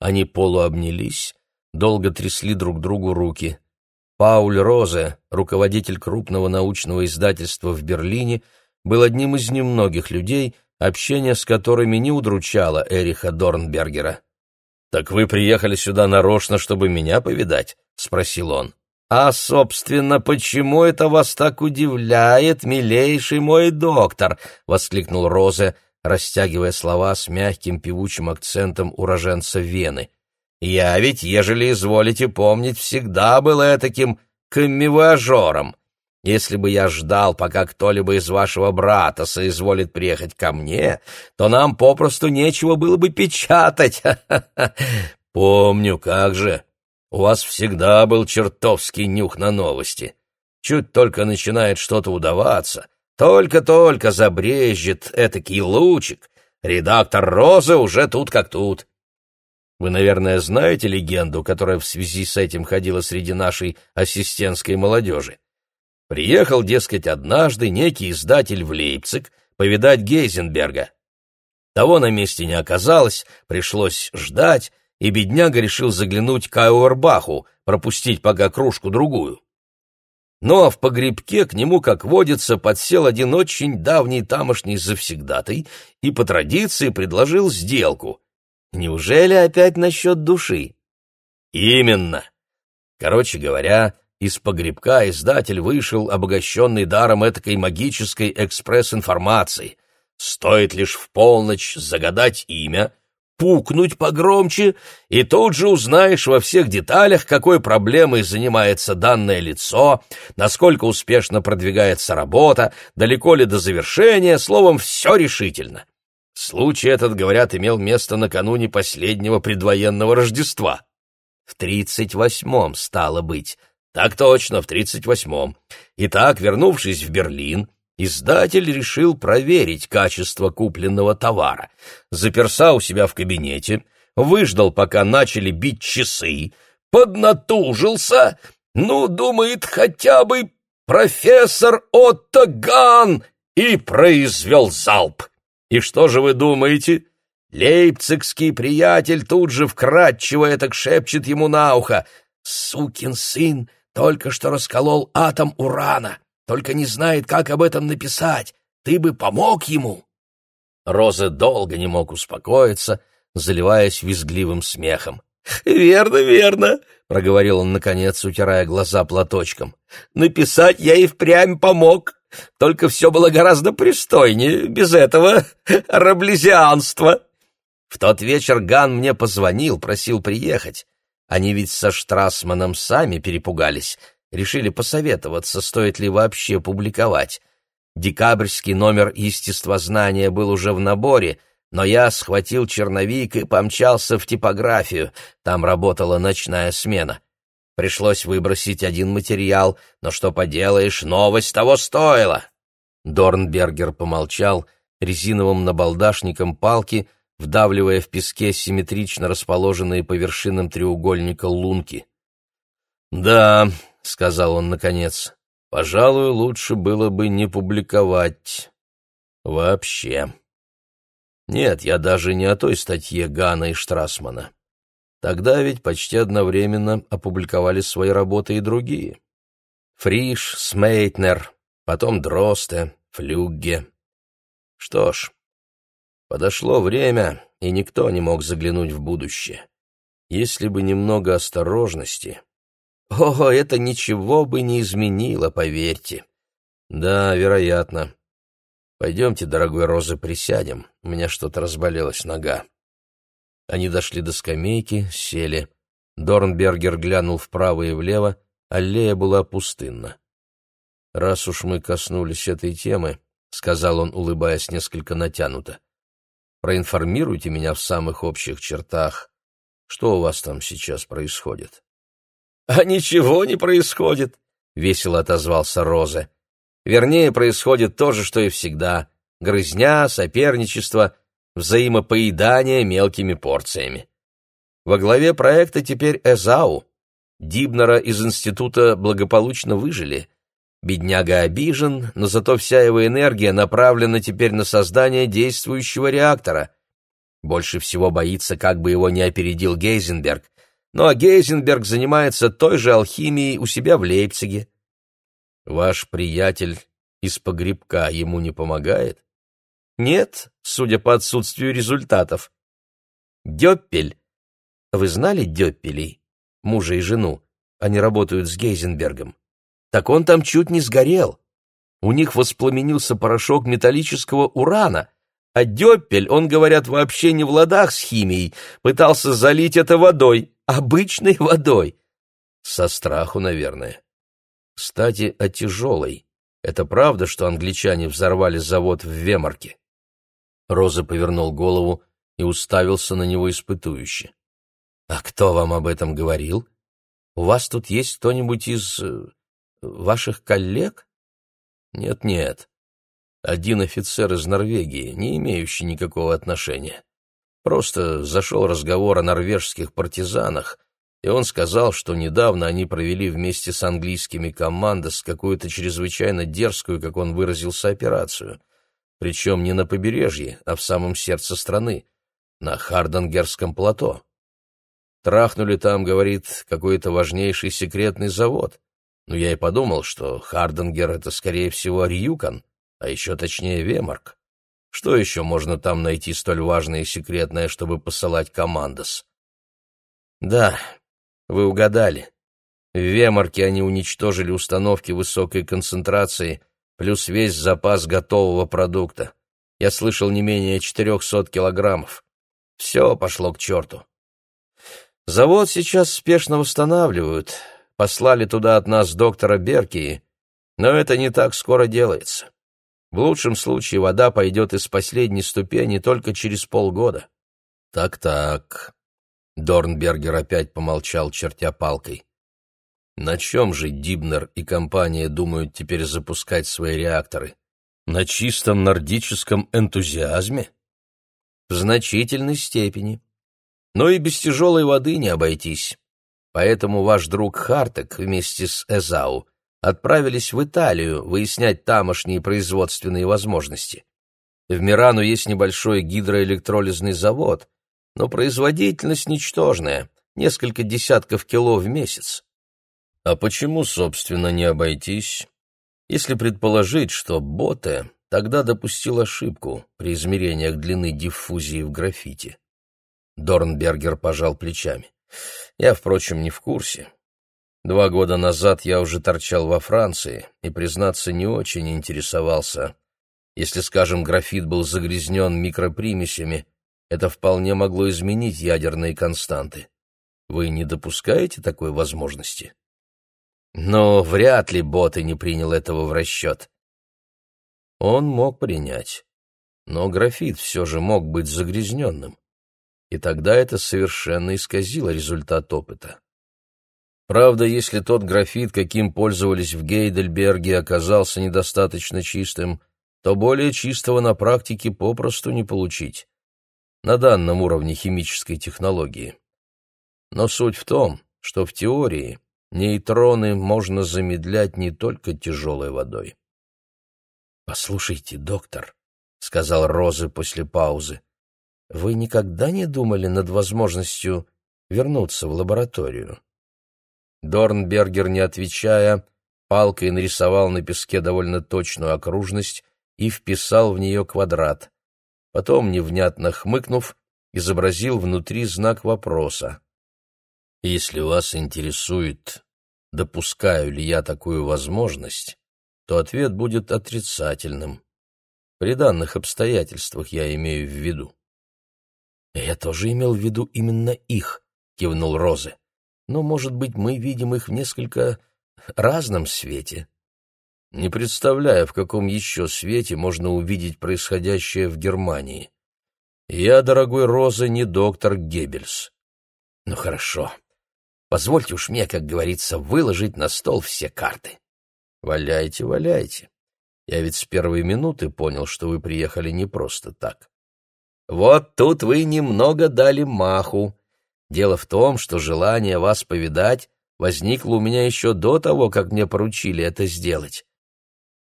Они полуобнялись, долго трясли друг другу руки. Пауль Розе, руководитель крупного научного издательства в Берлине, был одним из немногих людей, общение с которыми не удручало Эриха Дорнбергера. «Так вы приехали сюда нарочно, чтобы меня повидать?» — спросил он. «А, собственно, почему это вас так удивляет, милейший мой доктор?» — воскликнул Розе, растягивая слова с мягким певучим акцентом уроженца Вены. «Я ведь, ежели изволите помнить, всегда был таким камевоажером. Если бы я ждал, пока кто-либо из вашего брата соизволит приехать ко мне, то нам попросту нечего было бы печатать. [laughs] Помню, как же. У вас всегда был чертовский нюх на новости. Чуть только начинает что-то удаваться, только-только забрежет этакий лучик. Редактор Розы уже тут как тут. Вы, наверное, знаете легенду, которая в связи с этим ходила среди нашей ассистентской молодежи. Приехал, дескать, однажды некий издатель в Лейпциг повидать Гейзенберга. Того на месте не оказалось, пришлось ждать, и бедняга решил заглянуть к Ауэрбаху, пропустить пока кружку-другую. Ну а в погребке к нему, как водится, подсел один очень давний тамошний завсегдатый и по традиции предложил сделку. Неужели опять насчет души? Именно. Короче говоря, из погребка издатель вышел, обогащенный даром этакой магической экспресс-информации. Стоит лишь в полночь загадать имя, пукнуть погромче, и тут же узнаешь во всех деталях, какой проблемой занимается данное лицо, насколько успешно продвигается работа, далеко ли до завершения, словом, все решительно. Случай этот, говорят, имел место накануне последнего предвоенного Рождества. В тридцать восьмом, стало быть. Так точно, в тридцать восьмом. Итак, вернувшись в Берлин, Издатель решил проверить качество купленного товара. Заперся у себя в кабинете, выждал, пока начали бить часы, поднатужился, ну, думает, хотя бы профессор Отто Ган, и произвел залп. И что же вы думаете? Лейпцигский приятель тут же вкратчиво это шепчет ему на ухо. «Сукин сын только что расколол атом урана только не знает, как об этом написать. Ты бы помог ему!» Роза долго не мог успокоиться, заливаясь визгливым смехом. «Верно, верно», — проговорил он, наконец, утирая глаза платочком. «Написать я и впрямь помог, только все было гораздо пристойнее, без этого [laughs] раблезианства». В тот вечер Ган мне позвонил, просил приехать. Они ведь со Штрасманом сами перепугались, решили посоветоваться, стоит ли вообще публиковать. Декабрьский номер естествознания был уже в наборе, но я схватил черновик и помчался в типографию. Там работала ночная смена. Пришлось выбросить один материал, но что поделаешь, новость того стоила. Дорнбергер помолчал, резиновым набалдашником палки, вдавливая в песке симметрично расположенные по вершинам треугольника лунки. «Да», — сказал он наконец, — «пожалуй, лучше было бы не публиковать. Вообще. Нет, я даже не о той статье Гана и Штрасмана. Тогда ведь почти одновременно опубликовали свои работы и другие. Фриш, Смейтнер, потом Дросте, Флюгге. Что ж, подошло время, и никто не мог заглянуть в будущее. Если бы немного осторожности... О, это ничего бы не изменило, поверьте. Да, вероятно. Пойдемте, дорогой Роза, присядем. У меня что-то разболелась нога. Они дошли до скамейки, сели. Дорнбергер глянул вправо и влево, аллея была пустынна. «Раз уж мы коснулись этой темы», — сказал он, улыбаясь несколько натянуто, — «проинформируйте меня в самых общих чертах. Что у вас там сейчас происходит?» «А ничего не происходит», — весело отозвался Роза. «Вернее, происходит то же, что и всегда. Грызня, соперничество, взаимопоедание мелкими порциями. Во главе проекта теперь Эзау. Дибнера из института благополучно выжили. Бедняга обижен, но зато вся его энергия направлена теперь на создание действующего реактора. Больше всего боится, как бы его не опередил Гейзенберг, ну а Гейзенберг занимается той же алхимией у себя в Лейпциге. Ваш приятель из погребка ему не помогает? Нет, судя по отсутствию результатов. Дёппель. Вы знали Дёппелей? Мужа и жену. Они работают с Гейзенбергом. Так он там чуть не сгорел. У них воспламенился порошок металлического урана, а Дёппель, он, говорят, вообще не в ладах с химией, пытался залить это водой обычной водой. Со страху, наверное. Кстати, о тяжелой. Это правда, что англичане взорвали завод в Вемарке? Роза повернул голову и уставился на него испытующе. «А кто вам об этом говорил? У вас тут есть кто-нибудь из... Э, ваших коллег?» «Нет-нет. Один офицер из Норвегии, не имеющий никакого отношения. Просто зашел разговор о норвежских партизанах, и он сказал, что недавно они провели вместе с английскими командос какую-то чрезвычайно дерзкую, как он выразился, операцию. Причем не на побережье, а в самом сердце страны, на Хардангерском плато. Трахнули там, говорит, какой-то важнейший секретный завод. Но я и подумал, что Хардангер — это, скорее всего, Рюкан, а еще точнее Вемарк. Что еще можно там найти столь важное и секретное, чтобы посылать командос? Да, вы угадали. В Вемарке они уничтожили установки высокой концентрации, плюс весь запас готового продукта. Я слышал не менее 400 килограммов. Все пошло к черту. Завод сейчас спешно восстанавливают. Послали туда от нас доктора Беркии, но это не так скоро делается. В лучшем случае вода пойдет из последней ступени только через полгода. Так-так. Дорнбергер опять помолчал, чертя палкой. На чем же Дибнер и компания думают теперь запускать свои реакторы? На чистом нордическом энтузиазме? В значительной степени. Но и без тяжелой воды не обойтись. Поэтому ваш друг Хартек вместе с Эзау отправились в Италию выяснять тамошние производственные возможности. В Мирану есть небольшой гидроэлектролизный завод, но производительность ничтожная, несколько десятков кило в месяц. А почему, собственно, не обойтись? Если предположить, что Боте тогда допустил ошибку при измерениях длины диффузии в графите. Дорнбергер пожал плечами. Я, впрочем, не в курсе. Два года назад я уже торчал во Франции и, признаться, не очень интересовался. Если, скажем, графит был загрязнен микропримесями, это вполне могло изменить ядерные константы. Вы не допускаете такой возможности? Но вряд ли Боты не принял этого в расчет. Он мог принять, но графит все же мог быть загрязненным, и тогда это совершенно исказило результат опыта. Правда, если тот графит, каким пользовались в Гейдельберге, оказался недостаточно чистым, то более чистого на практике попросту не получить на данном уровне химической технологии. Но суть в том, что в теории нейтроны можно замедлять не только тяжелой водой. «Послушайте, доктор», — сказал Розы после паузы, — «вы никогда не думали над возможностью вернуться в лабораторию?» Дорнбергер, не отвечая, палкой нарисовал на песке довольно точную окружность и вписал в нее квадрат. Потом, невнятно хмыкнув, изобразил внутри знак вопроса. Если вас интересует, допускаю ли я такую возможность, то ответ будет отрицательным. При данных обстоятельствах я имею в виду. Я тоже имел в виду именно их, кивнул Розы. Но, может быть, мы видим их в несколько разном свете. Не представляю, в каком еще свете можно увидеть происходящее в Германии. Я, дорогой Роза, не доктор Геббельс. Ну хорошо, Позвольте уж мне, как говорится, выложить на стол все карты. Валяйте, валяйте. Я ведь с первой минуты понял, что вы приехали не просто так. Вот тут вы немного дали маху. Дело в том, что желание вас повидать возникло у меня еще до того, как мне поручили это сделать.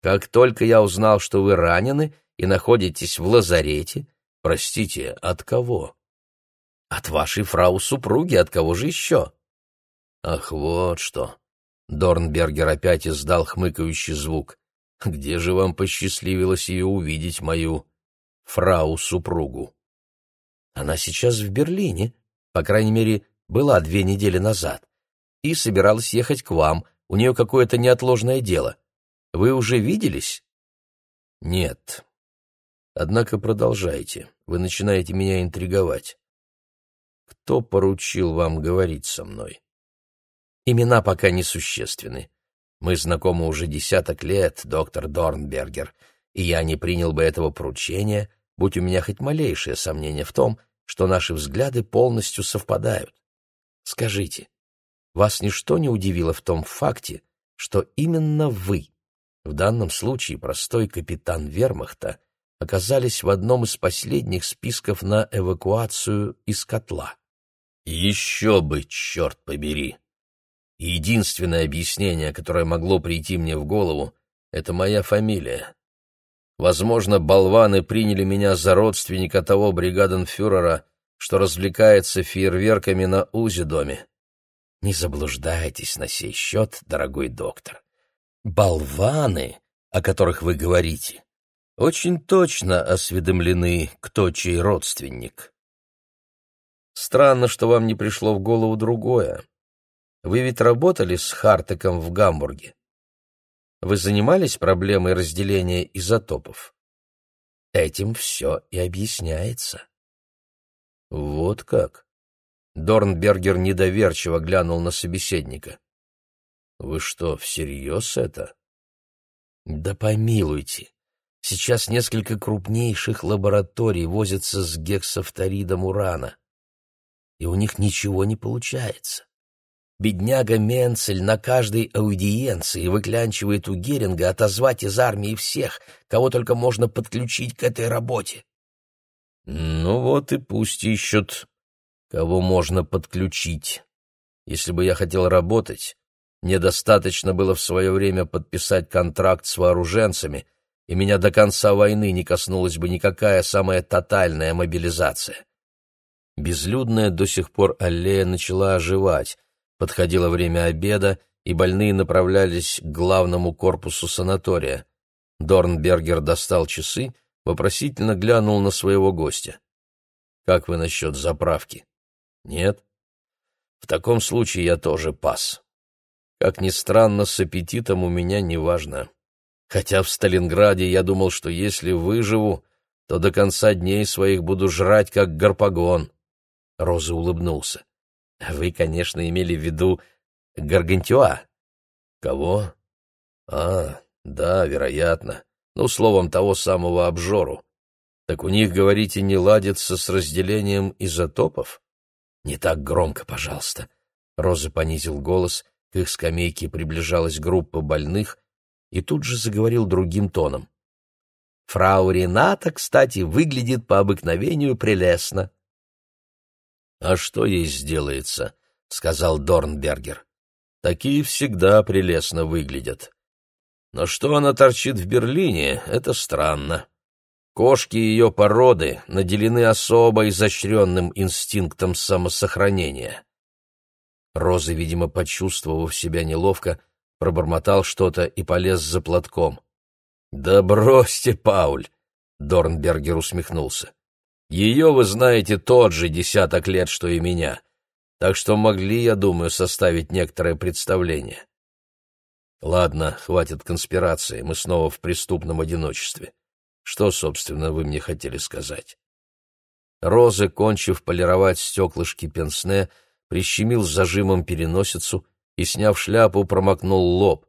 Как только я узнал, что вы ранены и находитесь в лазарете, простите, от кого? От вашей фрау-супруги, от кого же еще? Ах, вот что. Дорнбергер опять издал хмыкающий звук. Где же вам посчастливилось ее увидеть, мою фрау-супругу? Она сейчас в Берлине, по крайней мере, была две недели назад, и собиралась ехать к вам, у нее какое-то неотложное дело. Вы уже виделись? Нет. Однако продолжайте, вы начинаете меня интриговать. Кто поручил вам говорить со мной? Имена пока несущественны. Мы знакомы уже десяток лет, доктор Дорнбергер, и я не принял бы этого поручения, будь у меня хоть малейшее сомнение в том, что наши взгляды полностью совпадают. Скажите, вас ничто не удивило в том факте, что именно вы, в данном случае простой капитан вермахта, оказались в одном из последних списков на эвакуацию из котла? Еще бы, черт побери! Единственное объяснение, которое могло прийти мне в голову, это моя фамилия. Возможно, болваны приняли меня за родственника того бригаденфюрера, что развлекается фейерверками на Узи-доме. Не заблуждайтесь на сей счет, дорогой доктор. Болваны, о которых вы говорите, очень точно осведомлены, кто чей родственник. Странно, что вам не пришло в голову другое. Вы ведь работали с Хартеком в Гамбурге. Вы занимались проблемой разделения изотопов? Этим все и объясняется. Вот как? Дорнбергер недоверчиво глянул на собеседника. Вы что, всерьез это? Да помилуйте. Сейчас несколько крупнейших лабораторий возятся с гексафторидом урана, и у них ничего не получается. Бедняга Менцель на каждой аудиенции выклянчивает у Геринга отозвать из армии всех, кого только можно подключить к этой работе. Ну вот и пусть ищут, кого можно подключить. Если бы я хотел работать, мне достаточно было в свое время подписать контракт с вооруженцами, и меня до конца войны не коснулась бы никакая самая тотальная мобилизация. Безлюдная до сих пор аллея начала оживать, Подходило время обеда, и больные направлялись к главному корпусу санатория. Дорнбергер достал часы, вопросительно глянул на своего гостя. «Как вы насчет заправки?» «Нет?» «В таком случае я тоже пас. Как ни странно, с аппетитом у меня неважно. Хотя в Сталинграде я думал, что если выживу, то до конца дней своих буду жрать, как гарпагон». Роза улыбнулся. Вы, конечно, имели в виду Гаргантюа. Кого? А, да, вероятно. Ну, словом, того самого обжору. Так у них, говорите, не ладится с разделением изотопов? Не так громко, пожалуйста. Роза понизил голос, к их скамейке приближалась группа больных, и тут же заговорил другим тоном. Фрау Рената, кстати, выглядит по обыкновению прелестно. — А что ей сделается? — сказал Дорнбергер. — Такие всегда прелестно выглядят. Но что она торчит в Берлине, это странно. Кошки ее породы наделены особо изощренным инстинктом самосохранения. Роза, видимо, почувствовав себя неловко, пробормотал что-то и полез за платком. «Да бросьте, Пауль!» — Дорнбергер усмехнулся. «Ее вы знаете тот же десяток лет, что и меня, так что могли, я думаю, составить некоторое представление». «Ладно, хватит конспирации, мы снова в преступном одиночестве. Что, собственно, вы мне хотели сказать? Розы, кончив полировать стеклышки пенсне, прищемил зажимом переносицу и, сняв шляпу, промокнул лоб.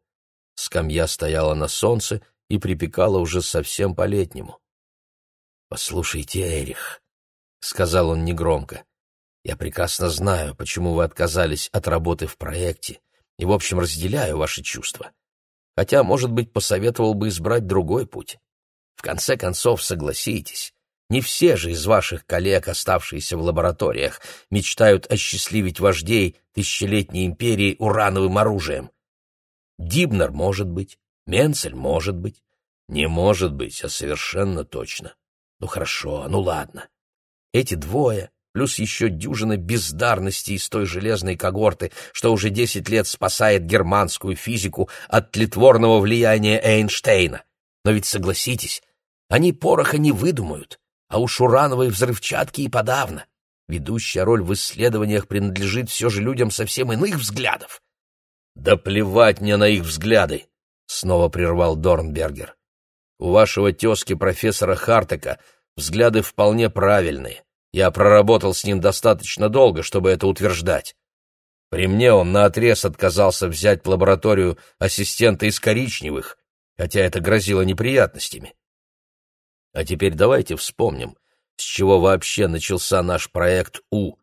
Скамья стояла на солнце и припекала уже совсем по-летнему. «Послушайте, Эрих», — сказал он негромко, — «я прекрасно знаю, почему вы отказались от работы в проекте, и, в общем, разделяю ваши чувства. Хотя, может быть, посоветовал бы избрать другой путь. В конце концов, согласитесь, не все же из ваших коллег, оставшиеся в лабораториях, мечтают осчастливить вождей тысячелетней империи урановым оружием. Дибнер может быть, Менцель может быть. Не может быть, а совершенно точно. Ну хорошо, ну ладно. Эти двое, плюс еще дюжина бездарностей из той железной когорты, что уже десять лет спасает германскую физику от тлетворного влияния Эйнштейна. Но ведь согласитесь, они пороха не выдумают, а уж урановой взрывчатки и подавно. Ведущая роль в исследованиях принадлежит все же людям совсем иных взглядов. «Да плевать мне на их взгляды!» — снова прервал Дорнбергер. «У вашего тезки профессора Хартека взгляды вполне правильные. Я проработал с ним достаточно долго, чтобы это утверждать. При мне он наотрез отказался взять в лабораторию ассистента из коричневых, хотя это грозило неприятностями. А теперь давайте вспомним, с чего вообще начался наш проект У.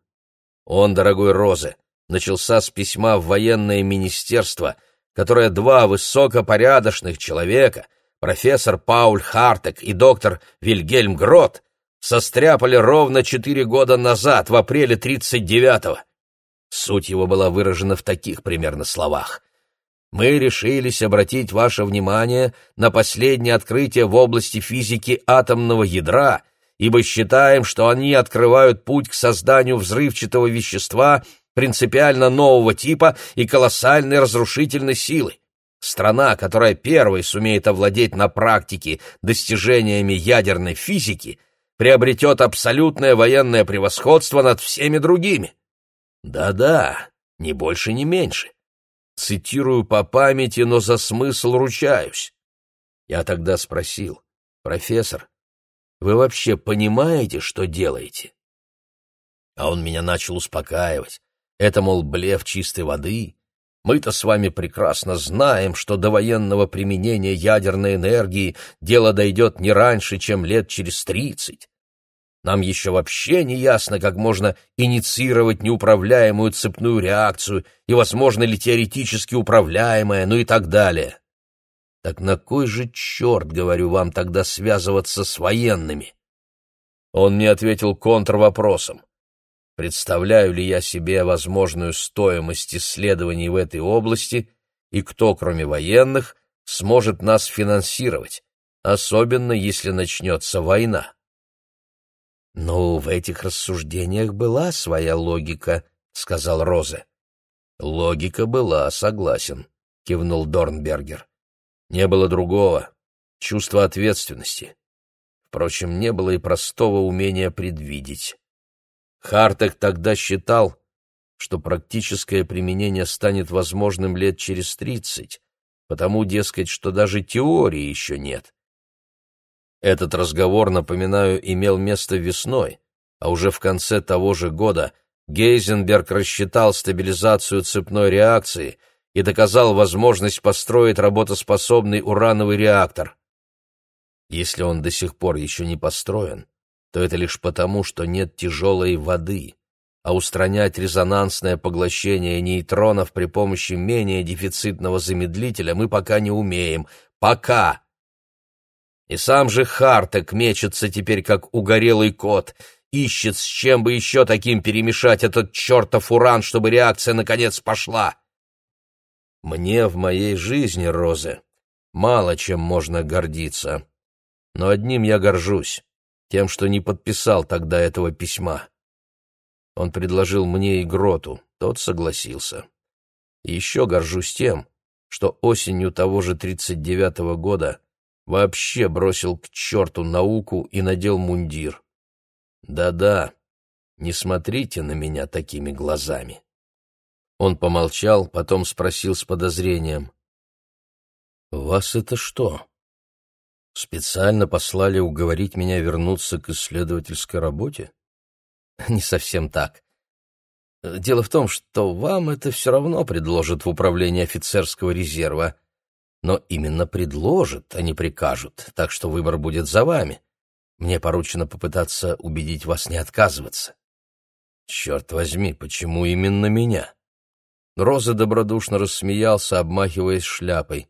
Он, дорогой Розе, начался с письма в военное министерство, которое два высокопорядочных человека, профессор Пауль Хартек и доктор Вильгельм Грот, состряпали ровно четыре года назад, в апреле 39-го. Суть его была выражена в таких примерно словах мы решились обратить ваше внимание на последнее открытие в области физики атомного ядра, ибо считаем, что они открывают путь к созданию взрывчатого вещества принципиально нового типа и колоссальной разрушительной силы. Страна, которая первой сумеет овладеть на практике достижениями ядерной физики, приобретет абсолютное военное превосходство над всеми другими. Да-да, ни больше, ни меньше. Цитирую по памяти, но за смысл ручаюсь. Я тогда спросил, профессор, вы вообще понимаете, что делаете? А он меня начал успокаивать. Это, мол, блеф чистой воды. Мы-то с вами прекрасно знаем, что до военного применения ядерной энергии дело дойдет не раньше, чем лет через тридцать. Нам еще вообще не ясно, как можно инициировать неуправляемую цепную реакцию и возможно ли теоретически управляемая, ну и так далее. Так на кой же черт, говорю вам, тогда связываться с военными? Он мне ответил контрвопросом. Представляю ли я себе возможную стоимость исследований в этой области и кто, кроме военных, сможет нас финансировать, особенно если начнется война? «Ну, в этих рассуждениях была своя логика», — сказал Розе. «Логика была, согласен», — кивнул Дорнбергер. «Не было другого. Чувства ответственности. Впрочем, не было и простого умения предвидеть. Хартек тогда считал, что практическое применение станет возможным лет через тридцать, потому, дескать, что даже теории еще нет. Этот разговор, напоминаю, имел место весной, а уже в конце того же года Гейзенберг рассчитал стабилизацию цепной реакции и доказал возможность построить работоспособный урановый реактор. Если он до сих пор еще не построен, то это лишь потому, что нет тяжелой воды, а устранять резонансное поглощение нейтронов при помощи менее дефицитного замедлителя мы пока не умеем. Пока! И сам же Хартек мечется теперь, как угорелый кот, ищет, с чем бы еще таким перемешать этот чертов уран, чтобы реакция наконец пошла. Мне в моей жизни, Розы, мало чем можно гордиться. Но одним я горжусь тем, что не подписал тогда этого письма. Он предложил мне и Гроту, тот согласился. Еще горжусь тем, что осенью того же 39-го года вообще бросил к черту науку и надел мундир. Да-да, не смотрите на меня такими глазами. Он помолчал, потом спросил с подозрением. «Вас это что? Специально послали уговорить меня вернуться к исследовательской работе? [laughs] Не совсем так. Дело в том, что вам это все равно предложат в управлении офицерского резерва. Но именно предложат, а не прикажут, так что выбор будет за вами. Мне поручено попытаться убедить вас не отказываться. Черт возьми, почему именно меня? Роза добродушно рассмеялся, обмахиваясь шляпой.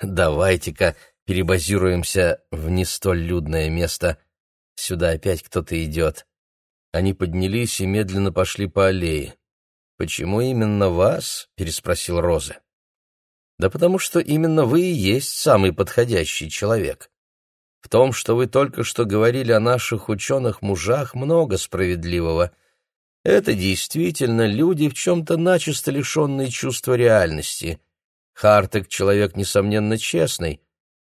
Давайте-ка перебазируемся в не столь людное место. Сюда опять кто-то идет. Они поднялись и медленно пошли по аллее. «Почему именно вас?» — переспросил Роза. «Да потому что именно вы и есть самый подходящий человек. В том, что вы только что говорили о наших ученых-мужах, много справедливого. Это действительно люди, в чем-то начисто лишенные чувства реальности. Хартек — человек, несомненно, честный,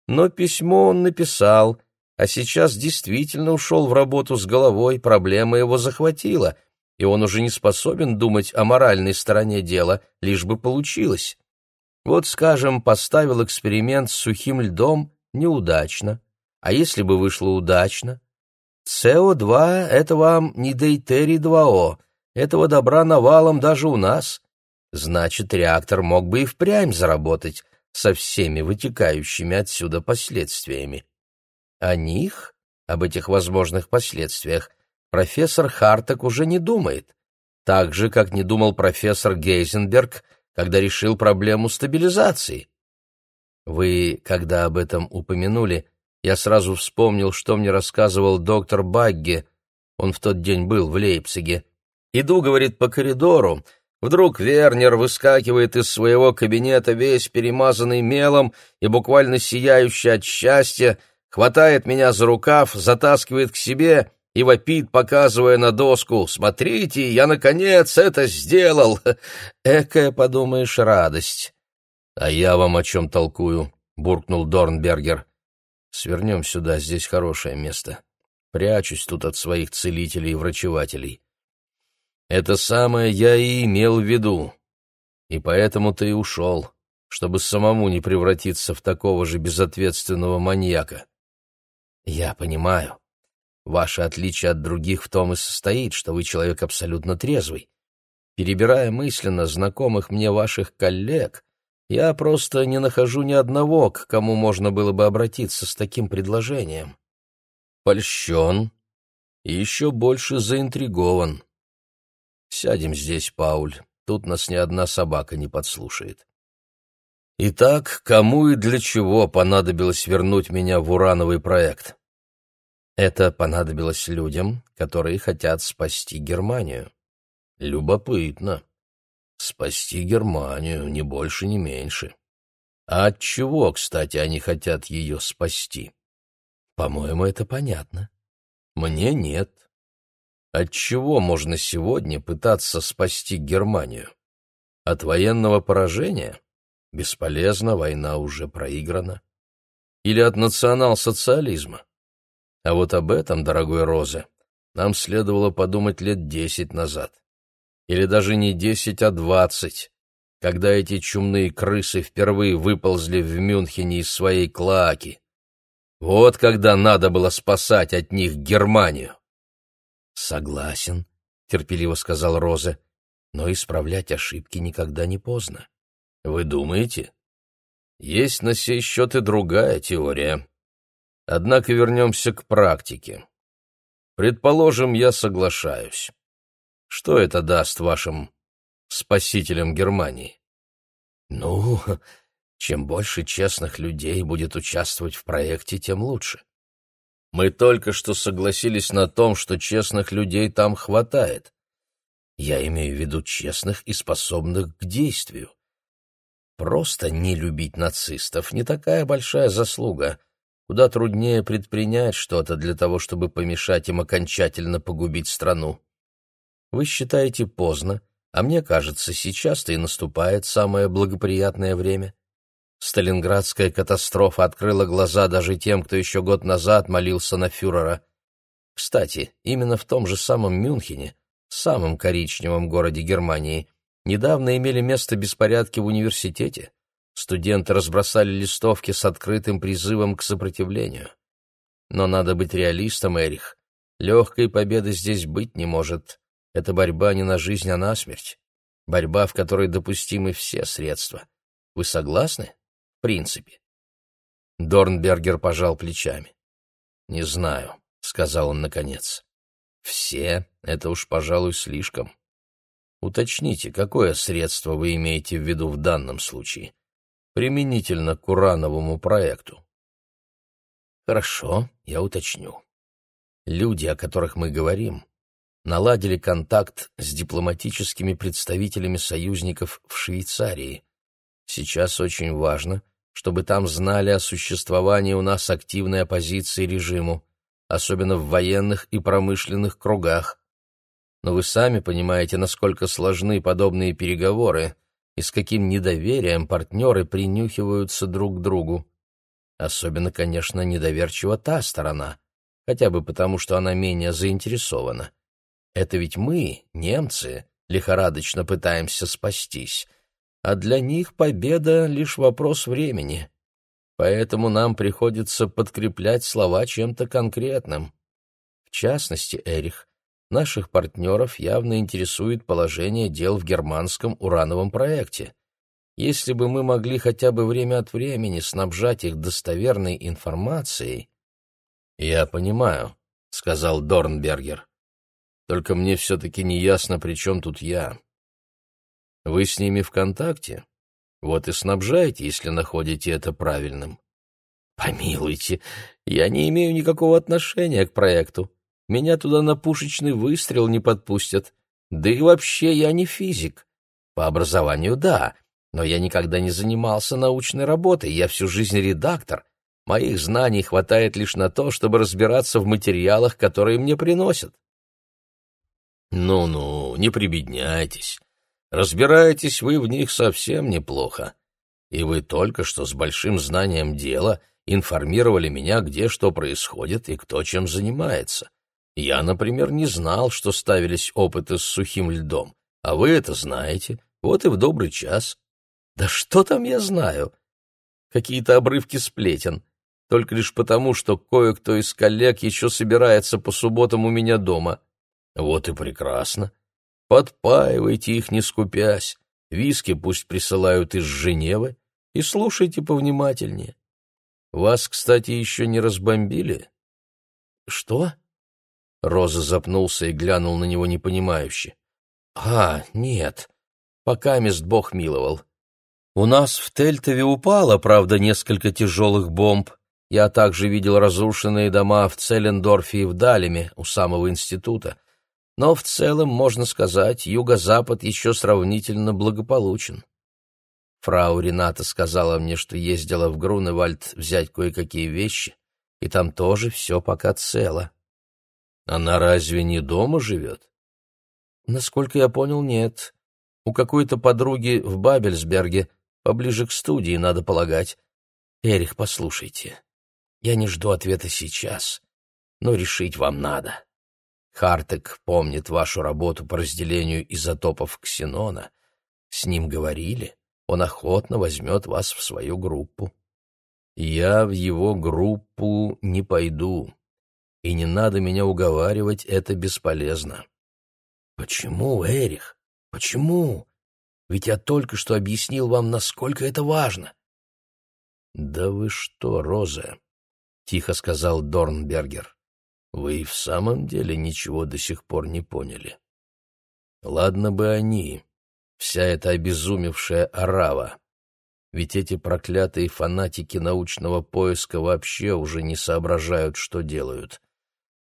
но письмо он написал, а сейчас действительно ушел в работу с головой, проблема его захватила, и он уже не способен думать о моральной стороне дела, лишь бы получилось. Вот, скажем, поставил эксперимент с сухим льдом неудачно. А если бы вышло удачно? СО2 — это вам не дейтерий-2О, этого добра навалом даже у нас. Значит, реактор мог бы и впрямь заработать, со всеми вытекающими отсюда последствиями. О них, об этих возможных последствиях, профессор Хартек уже не думает, так же, как не думал профессор Гейзенберг, когда решил проблему стабилизации. Вы, когда об этом упомянули, я сразу вспомнил, что мне рассказывал доктор Багге, он в тот день был в Лейпциге. Иду, говорит, по коридору, Вдруг Вернер выскакивает из своего кабинета весь перемазанный мелом и буквально сияющий от счастья, хватает меня за рукав, затаскивает к себе и вопит, показывая на доску. «Смотрите, я, наконец, это сделал!» [laughs] Экая, подумаешь, радость. «А я вам о чем толкую?» — буркнул Дорнбергер. «Свернем сюда, здесь хорошее место. Прячусь тут от своих целителей и врачевателей. Это самое я и имел в виду. И поэтому ты и ушел, чтобы самому не превратиться в такого же безответственного маньяка. Я понимаю. Ваше отличие от других в том и состоит, что вы человек абсолютно трезвый. Перебирая мысленно знакомых мне ваших коллег, я просто не нахожу ни одного, к кому можно было бы обратиться с таким предложением. Польщен и еще больше заинтригован. Сядем здесь, Пауль, тут нас ни одна собака не подслушает. Итак, кому и для чего понадобилось вернуть меня в урановый проект? Это понадобилось людям, которые хотят спасти Германию. Любопытно. Спасти Германию, ни больше, ни меньше. А от чего, кстати, они хотят ее спасти? По-моему, это понятно. Мне нет. От чего можно сегодня пытаться спасти Германию? От военного поражения? Бесполезно, война уже проиграна. Или от национал-социализма? А вот об этом, дорогой Роза, нам следовало подумать лет десять назад. Или даже не десять, а двадцать, когда эти чумные крысы впервые выползли в Мюнхене из своей клоаки. Вот когда надо было спасать от них Германию. «Согласен», — терпеливо сказал Роза, — «но исправлять ошибки никогда не поздно». «Вы думаете?» «Есть на сей счет и другая теория. Однако вернемся к практике. Предположим, я соглашаюсь. Что это даст вашим спасителям Германии? Ну, [laughs] чем больше честных людей будет участвовать в проекте, тем лучше. Мы только что согласились на том, что честных людей там хватает. Я имею в виду честных и способных к действию. Просто не любить нацистов не такая большая заслуга. Куда труднее предпринять что-то для того, чтобы помешать им окончательно погубить страну. Вы считаете поздно, а мне кажется, сейчас-то и наступает самое благоприятное время. Сталинградская катастрофа открыла глаза даже тем, кто еще год назад молился на фюрера. Кстати, именно в том же самом Мюнхене, самом коричневом городе Германии, недавно имели место беспорядки в университете. Студенты разбросали листовки с открытым призывом к сопротивлению. Но надо быть реалистом, Эрих. Легкой победы здесь быть не может. Это борьба не на жизнь, а на смерть. Борьба, в которой допустимы все средства. Вы согласны? Принципе. Дорнбергер пожал плечами. «Не знаю», — сказал он наконец. «Все — это уж, пожалуй, слишком. Уточните, какое средство вы имеете в виду в данном случае, применительно к урановому проекту?» «Хорошо, я уточню. Люди, о которых мы говорим, наладили контакт с дипломатическими представителями союзников в Швейцарии. Сейчас очень важно, чтобы там знали о существовании у нас активной оппозиции режиму, особенно в военных и промышленных кругах. Но вы сами понимаете, насколько сложны подобные переговоры и с каким недоверием партнеры принюхиваются друг к другу. Особенно, конечно, недоверчива та сторона, хотя бы потому, что она менее заинтересована. Это ведь мы, немцы, лихорадочно пытаемся спастись, а для них победа — лишь вопрос времени. Поэтому нам приходится подкреплять слова чем-то конкретным. В частности, Эрих, наших партнеров явно интересует положение дел в германском урановом проекте. Если бы мы могли хотя бы время от времени снабжать их достоверной информацией... — Я понимаю, — сказал Дорнбергер. — Только мне все-таки не ясно, при чем тут я. Вы с ними в контакте? Вот и снабжайте, если находите это правильным. Помилуйте, я не имею никакого отношения к проекту. Меня туда на пушечный выстрел не подпустят. Да и вообще я не физик. По образованию — да, но я никогда не занимался научной работой, я всю жизнь редактор. Моих знаний хватает лишь на то, чтобы разбираться в материалах, которые мне приносят. Ну-ну, не прибедняйтесь. Разбираетесь вы в них совсем неплохо. И вы только что с большим знанием дела информировали меня, где что происходит и кто чем занимается. Я, например, не знал, что ставились опыты с сухим льдом, а вы это знаете, вот и в добрый час. Да что там я знаю? Какие-то обрывки сплетен, только лишь потому, что кое-кто из коллег еще собирается по субботам у меня дома. Вот и прекрасно. Подпаивайте их, не скупясь. Виски пусть присылают из Женевы. И слушайте повнимательнее. Вас, кстати, еще не разбомбили? Что? Роза запнулся и глянул на него непонимающе. А, нет. Пока мест Бог миловал. У нас в Тельтове упало, правда, несколько тяжелых бомб. Я также видел разрушенные дома в Целлендорфе и в Далеме, у самого института но в целом, можно сказать, юго-запад еще сравнительно благополучен. Фрау Рената сказала мне, что ездила в Груневальд взять кое-какие вещи, и там тоже все пока цело. Она разве не дома живет? Насколько я понял, нет. У какой-то подруги в Бабельсберге, поближе к студии, надо полагать. Эрих, послушайте, я не жду ответа сейчас, но решить вам надо. Хартек помнит вашу работу по разделению изотопов ксенона. С ним говорили, он охотно возьмет вас в свою группу. Я в его группу не пойду, и не надо меня уговаривать, это бесполезно. Почему, Эрих? Почему? Ведь я только что объяснил вам, насколько это важно. Да вы что, Роза? тихо сказал Дорнбергер. Вы и в самом деле ничего до сих пор не поняли. Ладно бы они, вся эта обезумевшая орава. Ведь эти проклятые фанатики научного поиска вообще уже не соображают, что делают.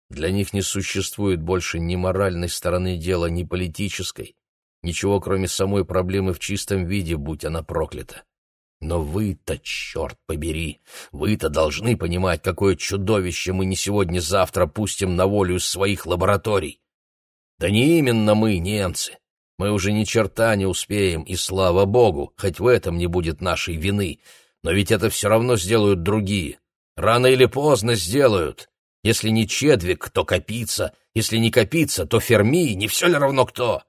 Для них не существует больше ни моральной стороны дела, ни политической. Ничего, кроме самой проблемы в чистом виде, будь она проклята. Но вы-то, черт побери, вы-то должны понимать, какое чудовище мы не сегодня-завтра пустим на волю из своих лабораторий. Да не именно мы, немцы. Мы уже ни черта не успеем, и слава богу, хоть в этом не будет нашей вины. Но ведь это все равно сделают другие. Рано или поздно сделают. Если не Чедвик, то Капица. Если не Капица, то Ферми, не все ли равно кто?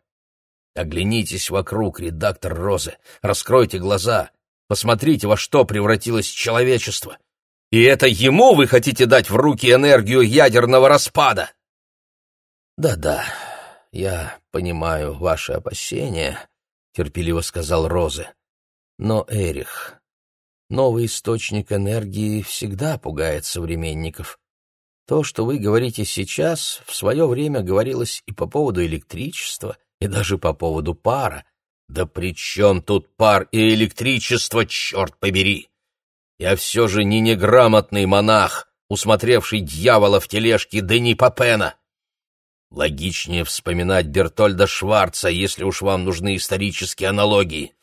Оглянитесь вокруг, редактор Розы, раскройте глаза, посмотрите, во что превратилось человечество. И это ему вы хотите дать в руки энергию ядерного распада? Да-да, я понимаю ваши опасения, терпеливо сказал Розы. Но, Эрих, новый источник энергии всегда пугает современников. То, что вы говорите сейчас, в свое время говорилось и по поводу электричества, и даже по поводу пара. Да при чем тут пар и электричество, черт побери? Я все же не неграмотный монах, усмотревший дьявола в тележке Дени Папена. Логичнее вспоминать Бертольда Шварца, если уж вам нужны исторические аналогии.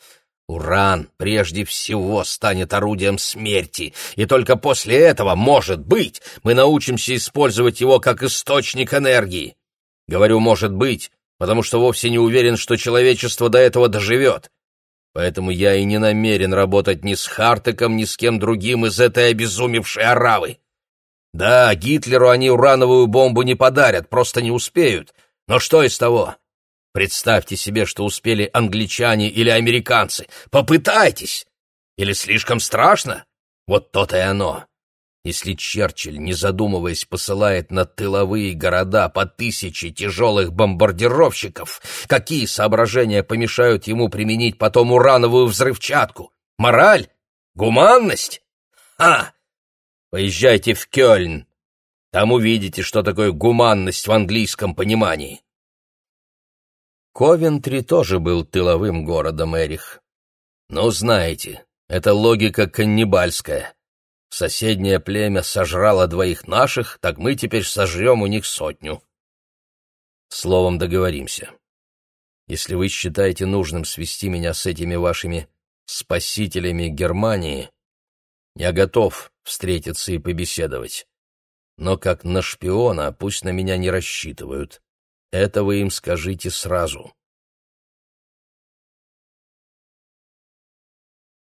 Уран прежде всего станет орудием смерти, и только после этого, может быть, мы научимся использовать его как источник энергии. Говорю «может быть», потому что вовсе не уверен, что человечество до этого доживет. Поэтому я и не намерен работать ни с Хартеком, ни с кем другим из этой обезумевшей оравы. Да, Гитлеру они урановую бомбу не подарят, просто не успеют. Но что из того? Представьте себе, что успели англичане или американцы. Попытайтесь! Или слишком страшно? Вот то-то и оно. Если Черчилль, не задумываясь, посылает на тыловые города по тысяче тяжелых бомбардировщиков, какие соображения помешают ему применить потом урановую взрывчатку? Мораль? Гуманность? Ха! Поезжайте в Кёльн. Там увидите, что такое гуманность в английском понимании. Ковентри тоже был тыловым городом, Эрих. Но знаете, это логика каннибальская. Соседнее племя сожрало двоих наших, так мы теперь сожрем у них сотню. Словом, договоримся. Если вы считаете нужным свести меня с этими вашими спасителями Германии, я готов встретиться и побеседовать. Но как на шпиона пусть на меня не рассчитывают. Это вы им скажите сразу.